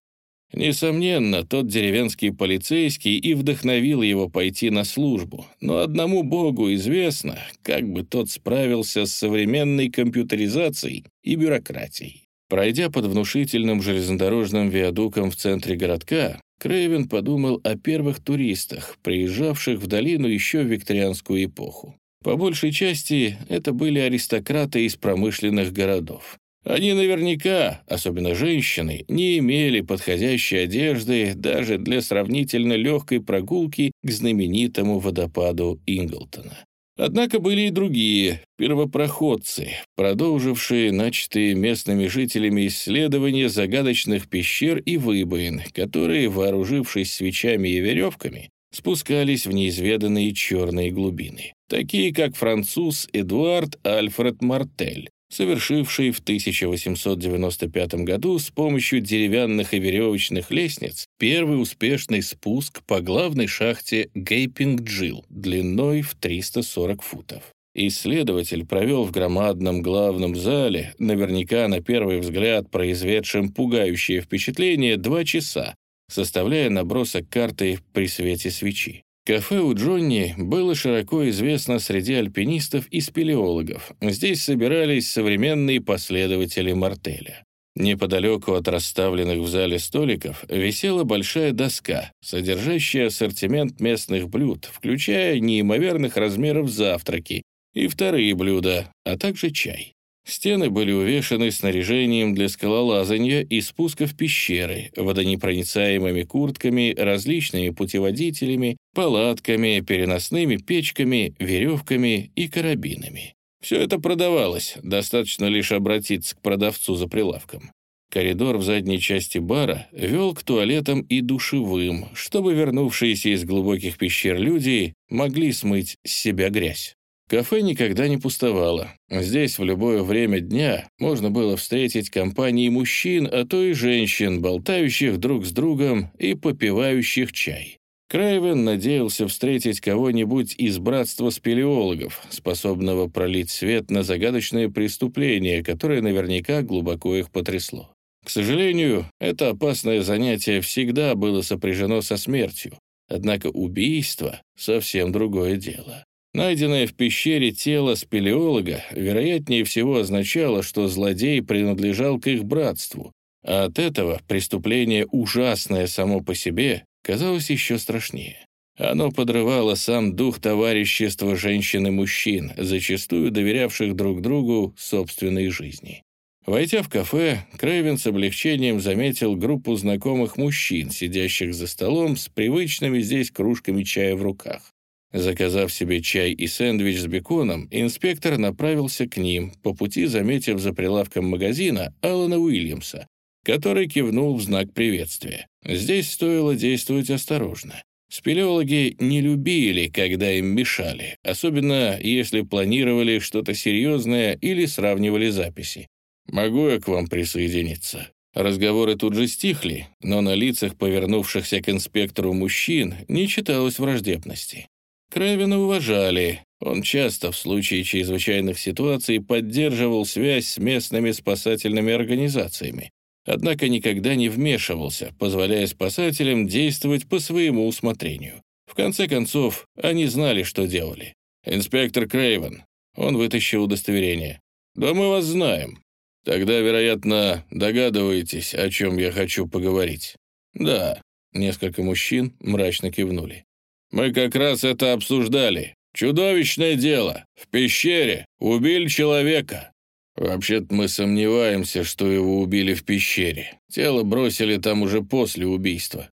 A: Несомненно, тот деревенский полицейский и вдохновил его пойти на службу, но одному богу известно, как бы тот справился с современной компьютеризацией и бюрократией. Пройдя под внушительным железнодорожным виадуком в центре городка, Крейвен подумал о первых туристах, приезжавших в долину еще в викторианскую эпоху. По большей части это были аристократы из промышленных городов. Они наверняка, особенно женщины, не имели подходящей одежды даже для сравнительно легкой прогулки к знаменитому водопаду Инглтона. Однако были и другие, первопроходцы, продолжившие начатые местными жителями исследования загадочных пещер и выбоин, которые, вооружившись свечами и веревками, спускались в неизведанные черные глубины, такие как француз Эдуард Альфред Мартель, совершивший в 1895 году с помощью деревянных и веревочных лестниц первый успешный спуск по главной шахте Гейпинг-Джилл длиной в 340 футов. Исследователь провел в громадном главном зале, наверняка на первый взгляд произведшим пугающее впечатление, два часа, составляя набросок карты при свете свечи. Кафе у Джонни было широко известно среди альпинистов и спелеологов. Здесь собирались современные последователи Мартеля. Неподалеку от расставленных в зале столиков висела большая доска, содержащая ассортимент местных блюд, включая неимоверных размеров завтраки и вторые блюда, а также чай. Стены были увешаны снаряжением для скалолазания и спуска в пещеры, водонепроницаемыми куртками, различными путеводителями, палатками, переносными печками, веревками и карабинами. Все это продавалось, достаточно лишь обратиться к продавцу за прилавком. Коридор в задней части бара вел к туалетам и душевым, чтобы вернувшиеся из глубоких пещер люди могли смыть с себя грязь. Кафе никогда не пустовало. Здесь в любое время дня можно было встретить компании мужчин, а то и женщин, болтающих друг с другом и попивающих чай. Крайвен надеялся встретить кого-нибудь из братства спелеологов, способного пролить свет на загадочное преступление, которое наверняка глубоко их потрясло. К сожалению, это опасное занятие всегда было сопряжено со смертью, однако убийство — совсем другое дело. Найденное в пещере тело спелеолога, вероятнее всего, означало, что злодей принадлежал к их братству, а от этого преступление, ужасное само по себе, казалось еще страшнее. Оно подрывало сам дух товарищества женщин и мужчин, зачастую доверявших друг другу собственной жизни. Войдя в кафе, Крейвен с облегчением заметил группу знакомых мужчин, сидящих за столом с привычными здесь кружками чая в руках. Заказав себе чай и сэндвич с беконом, инспектор направился к ним, по пути заметив за прилавком магазина Алана Уильямса, который кивнул в знак приветствия. Здесь стоило действовать осторожно. Спелеологи не любили, когда им мешали, особенно если планировали что-то серьезное или сравнивали записи. «Могу я к вам присоединиться?» Разговоры тут же стихли, но на лицах повернувшихся к инспектору мужчин не читалось враждебности. Кравина уважали. Он часто в случае чрезвычайных ситуаций поддерживал связь с местными спасательными организациями, однако никогда не вмешивался, позволяя спасателям действовать по своему усмотрению. В конце концов, они знали, что делали. «Инспектор Крейвен». Он вытащил удостоверение. «Да мы вас знаем. Тогда, вероятно, догадываетесь, о чем я хочу поговорить». «Да». Несколько мужчин мрачно кивнули. Мы как раз это обсуждали. Чудовищное дело. В пещере. Убили человека. Вообще-то мы сомневаемся, что его убили в пещере. Тело бросили там уже после убийства.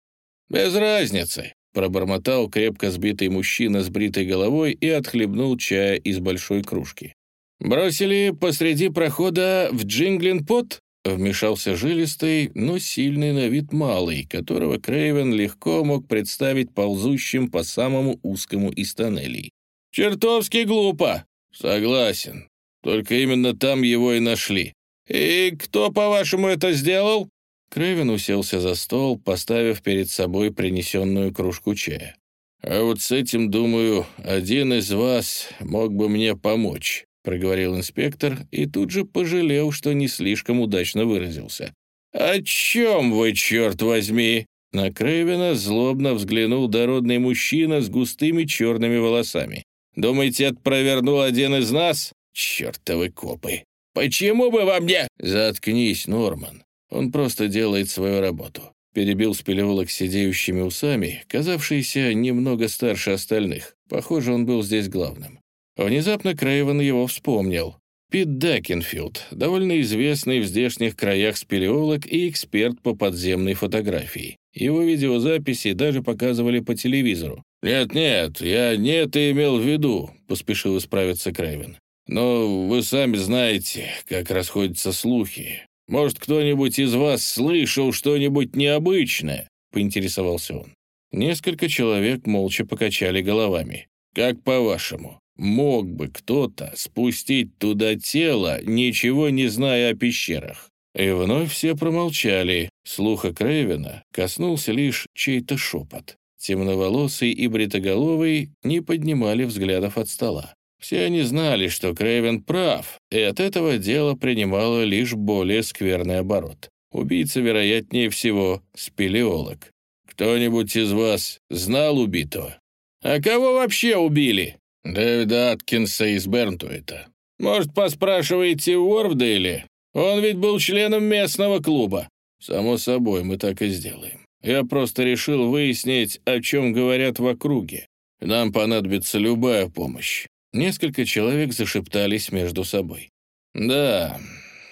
A: Без разницы. Пробормотал крепко сбитый мужчина с бритой головой и отхлебнул чая из большой кружки. «Бросили посреди прохода в Джинглин-пот?» Вмешался жилистый, но сильный на вид малый, которого Крейвен легко мог представить ползущим по самому узкому из тоннелей. «Чертовски глупо!» «Согласен. Только именно там его и нашли. И кто, по-вашему, это сделал?» Крейвен уселся за стол, поставив перед собой принесенную кружку чая. «А вот с этим, думаю, один из вас мог бы мне помочь». — проговорил инспектор и тут же пожалел, что не слишком удачно выразился. «О чем вы, черт возьми?» На Крейвена злобно взглянул дородный мужчина с густыми черными волосами. «Думаете, это провернул один из нас? Чертовы копы! Почему бы вам не...» «Заткнись, Норман. Он просто делает свою работу», — перебил спелеолог с сидеющими усами, казавшийся немного старше остальных. Похоже, он был здесь главным. Внезапно Крейвен его вспомнил. Пит Дакенфилд, довольно известный в здешних краях спелеолог и эксперт по подземной фотографии. Его видеозаписи даже показывали по телевизору. «Нет-нет, я не это имел в виду», — поспешил исправиться Крейвен. «Но вы сами знаете, как расходятся слухи. Может, кто-нибудь из вас слышал что-нибудь необычное?» — поинтересовался он. Несколько человек молча покачали головами. «Как по-вашему, Мог бы кто-то спустить туда тело, ничего не зная о пещерах. И вновь все промолчали. Слуха Крейвена коснулся лишь чей-то шепот. Темноволосый и бритоголовый не поднимали взглядов от стола. Все они знали, что Крейвен прав, и от этого дело принимало лишь более скверный оборот. Убийца, вероятнее всего, спелеолог. «Кто-нибудь из вас знал убитого?» «А кого вообще убили?» «Дэвида Аткинса из Бернтуэта. Может, поспрашиваете у Уорвдейли? Он ведь был членом местного клуба». «Само собой, мы так и сделаем. Я просто решил выяснить, о чем говорят в округе. Нам понадобится любая помощь». Несколько человек зашептались между собой. «Да,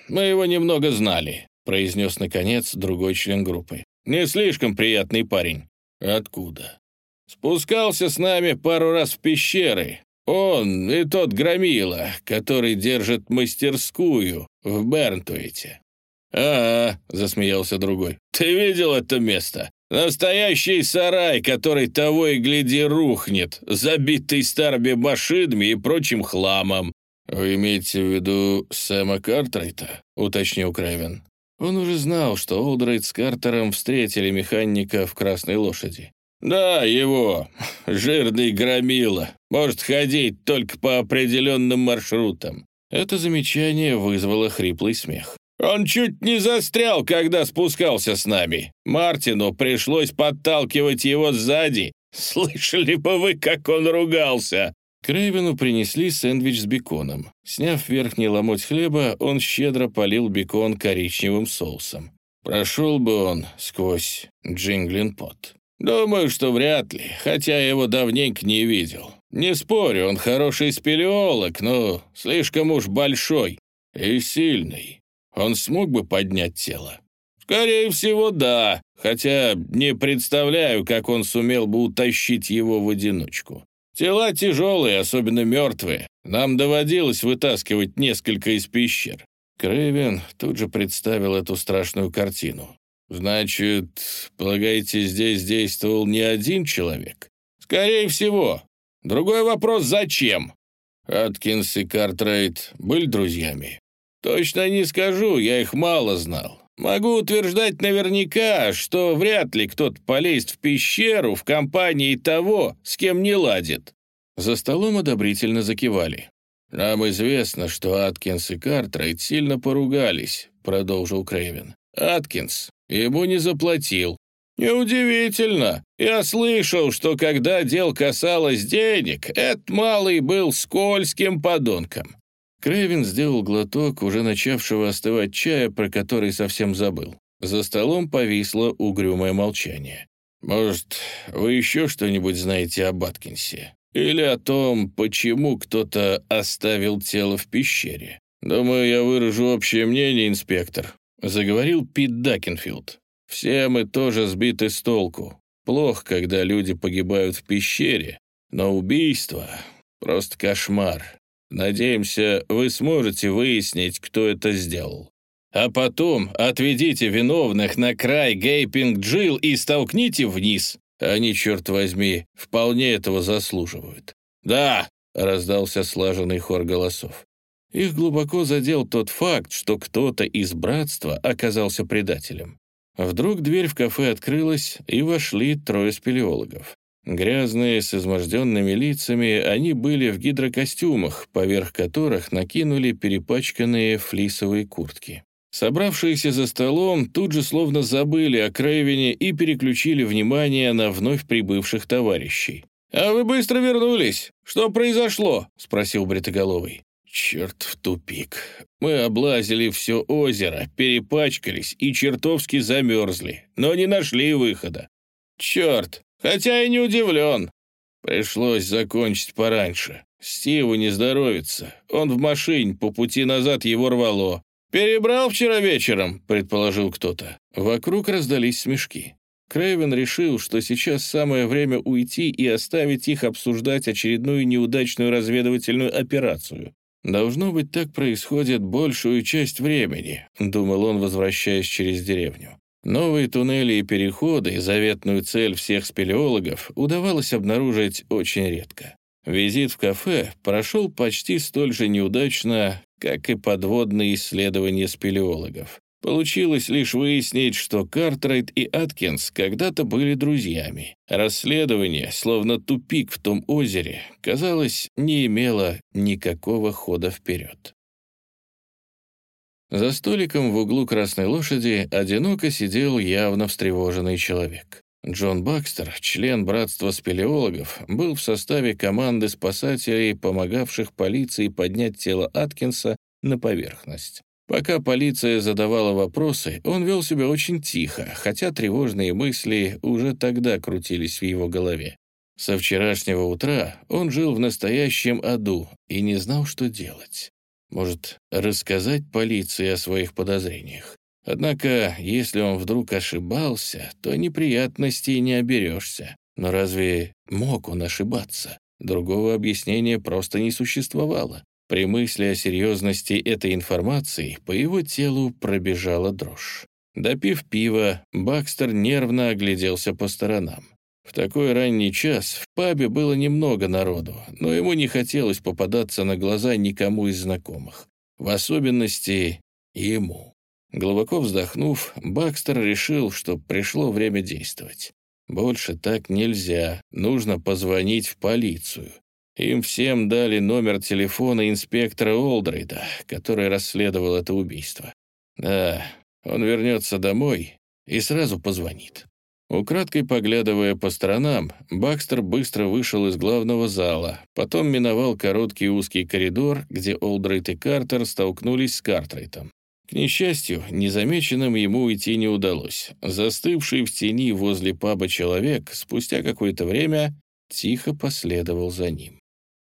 A: мы его немного знали», — произнес, наконец, другой член группы. «Не слишком приятный парень». «Откуда?» Спускался с нами пару раз в пещеры. Он и тот громила, который держит мастерскую в Бернтуэте. «А, -а — засмеялся другой, — ты видел это место? Настоящий сарай, который того и гляди рухнет, забитый старыми машинами и прочим хламом». «Вы имеете в виду Сэма Картрайта?» — уточнил Крэвен. Он уже знал, что Олдрейд с Картером встретили механика в «Красной лошади». «Да, его. Жирный громила. Может ходить только по определенным маршрутам». Это замечание вызвало хриплый смех. «Он чуть не застрял, когда спускался с нами. Мартину пришлось подталкивать его сзади. Слышали бы вы, как он ругался?» Крейвену принесли сэндвич с беконом. Сняв верхний ломоть хлеба, он щедро полил бекон коричневым соусом. Прошел бы он сквозь Джинглин пот. Думаю, что вряд ли, хотя я его давненько не видел. Не спорю, он хороший спелеолог, но слишком уж большой и сильный. Он смог бы поднять тело? Скорее всего, да, хотя не представляю, как он сумел бы утащить его в одиночку. Тела тяжелые, особенно мертвые. Нам доводилось вытаскивать несколько из пещер. Крэвен тут же представил эту страшную картину. «Значит, полагаете, здесь действовал не один человек?» «Скорее всего. Другой вопрос, зачем?» Аткинс и Картрейд были друзьями. «Точно не скажу, я их мало знал. Могу утверждать наверняка, что вряд ли кто-то полезет в пещеру в компании того, с кем не ладит». За столом одобрительно закивали. «Нам известно, что Аткинс и Картрейд сильно поругались», — продолжил Крейвен. «Аткинс ему не заплатил». «Неудивительно. Я слышал, что когда дел касалось денег, этот малый был скользким подонком». Крейвен сделал глоток уже начавшего остывать чая, про который совсем забыл. За столом повисло угрюмое молчание. «Может, вы еще что-нибудь знаете об Аткинсе? Или о том, почему кто-то оставил тело в пещере? Думаю, я выражу общее мнение, инспектор», — заговорил Пит Дакенфилд. «Все мы тоже сбиты с толку. Плохо, когда люди погибают в пещере, но убийство — просто кошмар. Надеемся, вы сможете выяснить, кто это сделал. А потом отведите виновных на край Гейпинг-Джилл и столкните вниз. Они, черт возьми, вполне этого заслуживают. «Да!» — раздался слаженный хор голосов. Их глубоко задел тот факт, что кто-то из братства оказался предателем. Вдруг дверь в кафе открылась, и вошли трое спелеологов. Грязные, с изможденными лицами, они были в гидрокостюмах, поверх которых накинули перепачканные флисовые куртки. Собравшиеся за столом тут же словно забыли о Крейвине и переключили внимание на вновь прибывших товарищей. «А вы быстро вернулись! Что произошло?» — спросил Бритоголовый. «Черт в тупик. Мы облазили все озеро, перепачкались и чертовски замерзли, но не нашли выхода. Черт, хотя и не удивлен. Пришлось закончить пораньше. Стиву не здоровится. Он в машине, по пути назад его рвало. «Перебрал вчера вечером», — предположил кто-то. Вокруг раздались смешки. Крейвен решил, что сейчас самое время уйти и оставить их обсуждать очередную неудачную разведывательную операцию. «Должно быть, так происходит большую часть времени», — думал он, возвращаясь через деревню. Новые туннели и переходы, заветную цель всех спелеологов, удавалось обнаружить очень редко. Визит в кафе прошел почти столь же неудачно, как и подводные исследования спелеологов. Получилось лишь выяснить, что Картрайт и Аткинс когда-то были друзьями. Расследование, словно тупик в том озере, казалось, не имело никакого хода вперед. За столиком в углу Красной Лошади одиноко сидел явно встревоженный человек. Джон Бакстер, член братства спелеологов, был в составе команды спасателей, помогавших полиции поднять тело Аткинса на поверхность. Пока полиция задавала вопросы, он вел себя очень тихо, хотя тревожные мысли уже тогда крутились в его голове. Со вчерашнего утра он жил в настоящем аду и не знал, что делать. Может, рассказать полиции о своих подозрениях? Однако, если он вдруг ошибался, то неприятностей не оберешься. Но разве мог он ошибаться? Другого объяснения просто не существовало. При мысли о серьезности этой информации по его телу пробежала дрожь. Допив пива, Бакстер нервно огляделся по сторонам. В такой ранний час в пабе было немного народу, но ему не хотелось попадаться на глаза никому из знакомых. В особенности ему. Глубоко вздохнув, Бакстер решил, что пришло время действовать. Больше так нельзя, нужно позвонить в полицию. Им всем дали номер телефона инспектора Олдрейда, который расследовал это убийство. Да, он вернется домой и сразу позвонит. Украдкой поглядывая по сторонам, Бакстер быстро вышел из главного зала, потом миновал короткий узкий коридор, где Олдрейт и Картер столкнулись с Картрейтом. К несчастью, незамеченным ему уйти не удалось. Застывший в тени возле паба человек спустя какое-то время тихо последовал за ним.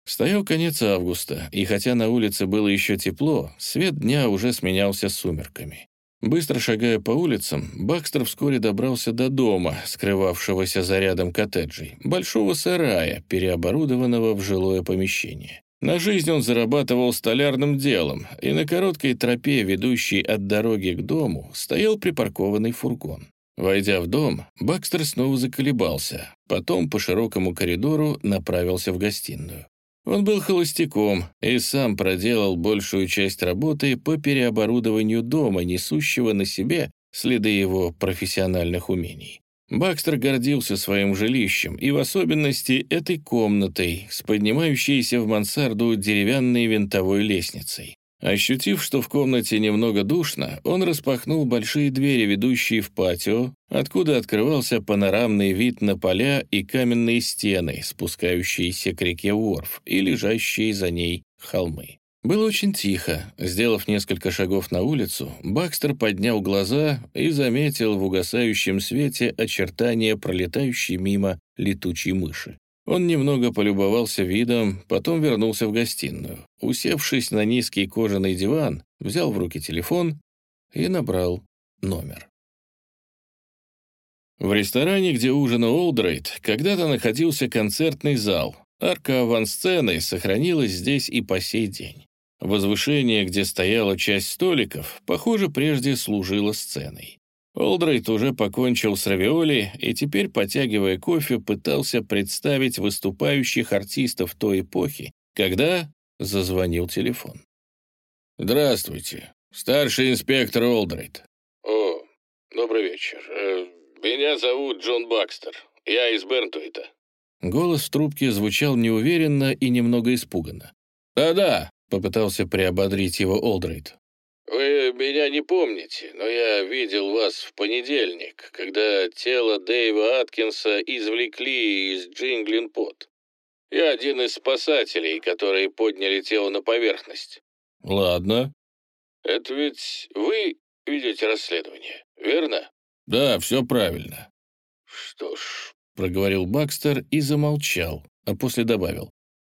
A: Стоял конец августа, и хотя на улице было еще тепло, свет дня уже сменялся сумерками. Быстро шагая по улицам, Бакстер вскоре добрался до дома, скрывавшегося за рядом коттеджей, большого сарая, переоборудованного в жилое помещение. На жизнь он зарабатывал столярным делом, и на короткой тропе, ведущей от дороги к дому, стоял припаркованный фургон. Войдя в дом, Бакстер снова заколебался, потом по широкому коридору направился в гостиную. Он был холостяком и сам проделал большую часть работы по переоборудованию дома, несущего на себе следы его профессиональных умений. Бакстер гордился своим жилищем и в особенности этой комнатой с поднимающейся в мансарду деревянной винтовой лестницей. Ощутив, что в комнате немного душно, он распахнул большие двери, ведущие в патио, откуда открывался панорамный вид на поля и каменные стены, спускающиеся к реке Уорф и лежащие за ней холмы. Было очень тихо. Сделав несколько шагов на улицу, Бакстер поднял глаза и заметил в угасающем свете очертания пролетающей мимо летучей мыши. Он немного полюбовался видом, потом вернулся в гостиную. Усевшись на низкий кожаный диван, взял в руки телефон и набрал номер. В ресторане, где ужинал Олдрейд, когда-то находился концертный зал. Арка авансцены сохранилась здесь и по сей день. Возвышение, где стояла часть столиков, похоже, прежде служило сценой. Олдрейт уже покончил с равиоли и теперь, потягивая кофе, пытался представить выступающих артистов той эпохи, когда зазвонил телефон. «Здравствуйте. Старший инспектор Олдрейт».
C: «О, добрый вечер. Э, меня зовут Джон Бакстер. Я из Бернтуита».
A: Голос в трубке звучал неуверенно и немного испуганно. «Да-да, Попытался приободрить его Олдрейд.
C: «Вы меня не помните, но я видел вас в понедельник, когда тело Дэйва Аткинса извлекли из Джинглин-Пот. Я один из спасателей, которые подняли тело на поверхность».
A: «Ладно».
C: «Это ведь вы ведете расследование, верно?»
A: «Да, все правильно».
C: «Что ж...»
A: — проговорил Бакстер и замолчал, а после добавил.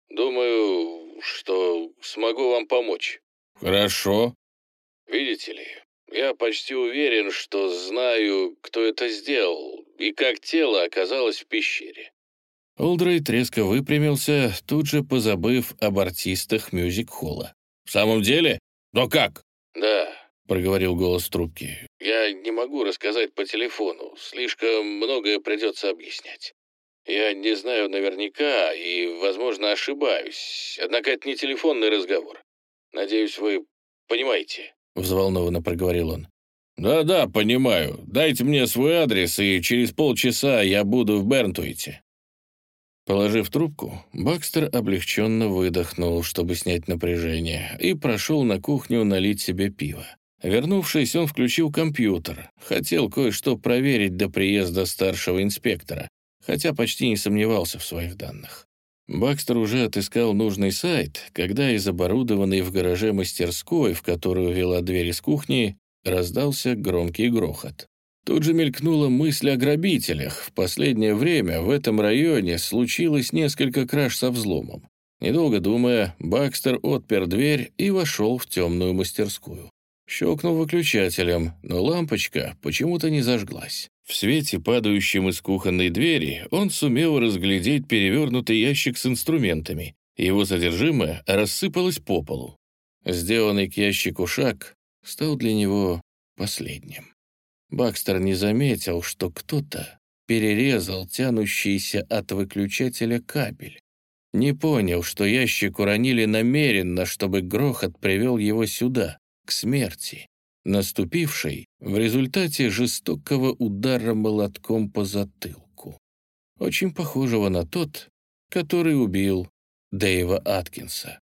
C: «Думаю, что смогу вам помочь».
A: «Хорошо».
C: «Видите ли, я почти уверен, что знаю, кто это сделал и как тело оказалось в пещере».
A: Олдрейд резко выпрямился, тут же позабыв об артистах мюзик-холла. «В самом деле? Но как?»
C: «Да», —
A: проговорил голос в трубке.
C: «Я не могу рассказать по телефону, слишком многое придется объяснять. Я не знаю наверняка и, возможно, ошибаюсь. Однако это не телефонный разговор. Надеюсь, вы понимаете.
A: Взволнованно проговорил он. «Да-да, понимаю. Дайте мне свой адрес, и через полчаса я буду в Бернтуите». Положив трубку, Бакстер облегченно выдохнул, чтобы снять напряжение, и прошел на кухню налить себе пиво. Вернувшись, он включил компьютер. Хотел кое-что проверить до приезда старшего инспектора хотя почти не сомневался в своих данных. Бакстер уже отыскал нужный сайт, когда из оборудованной в гараже мастерской, в которую вела дверь из кухни, раздался громкий грохот. Тут же мелькнула мысль о грабителях. В последнее время в этом районе случилось несколько краж со взломом. Недолго думая, Бакстер отпер дверь и вошел в темную мастерскую. Щелкнул выключателем, но лампочка почему-то не зажглась. В свете, падающем из кухонной двери, он сумел разглядеть перевернутый ящик с инструментами. Его содержимое рассыпалось по полу. Сделанный к ящику шаг стал для него последним. Бакстер не заметил, что кто-то перерезал тянущийся от выключателя кабель. Не понял, что ящик уронили намеренно, чтобы грохот привел его сюда, к смерти наступившей в результате жестокого удара молотком по затылку, очень похожего на тот, который убил Дэйва Аткинса.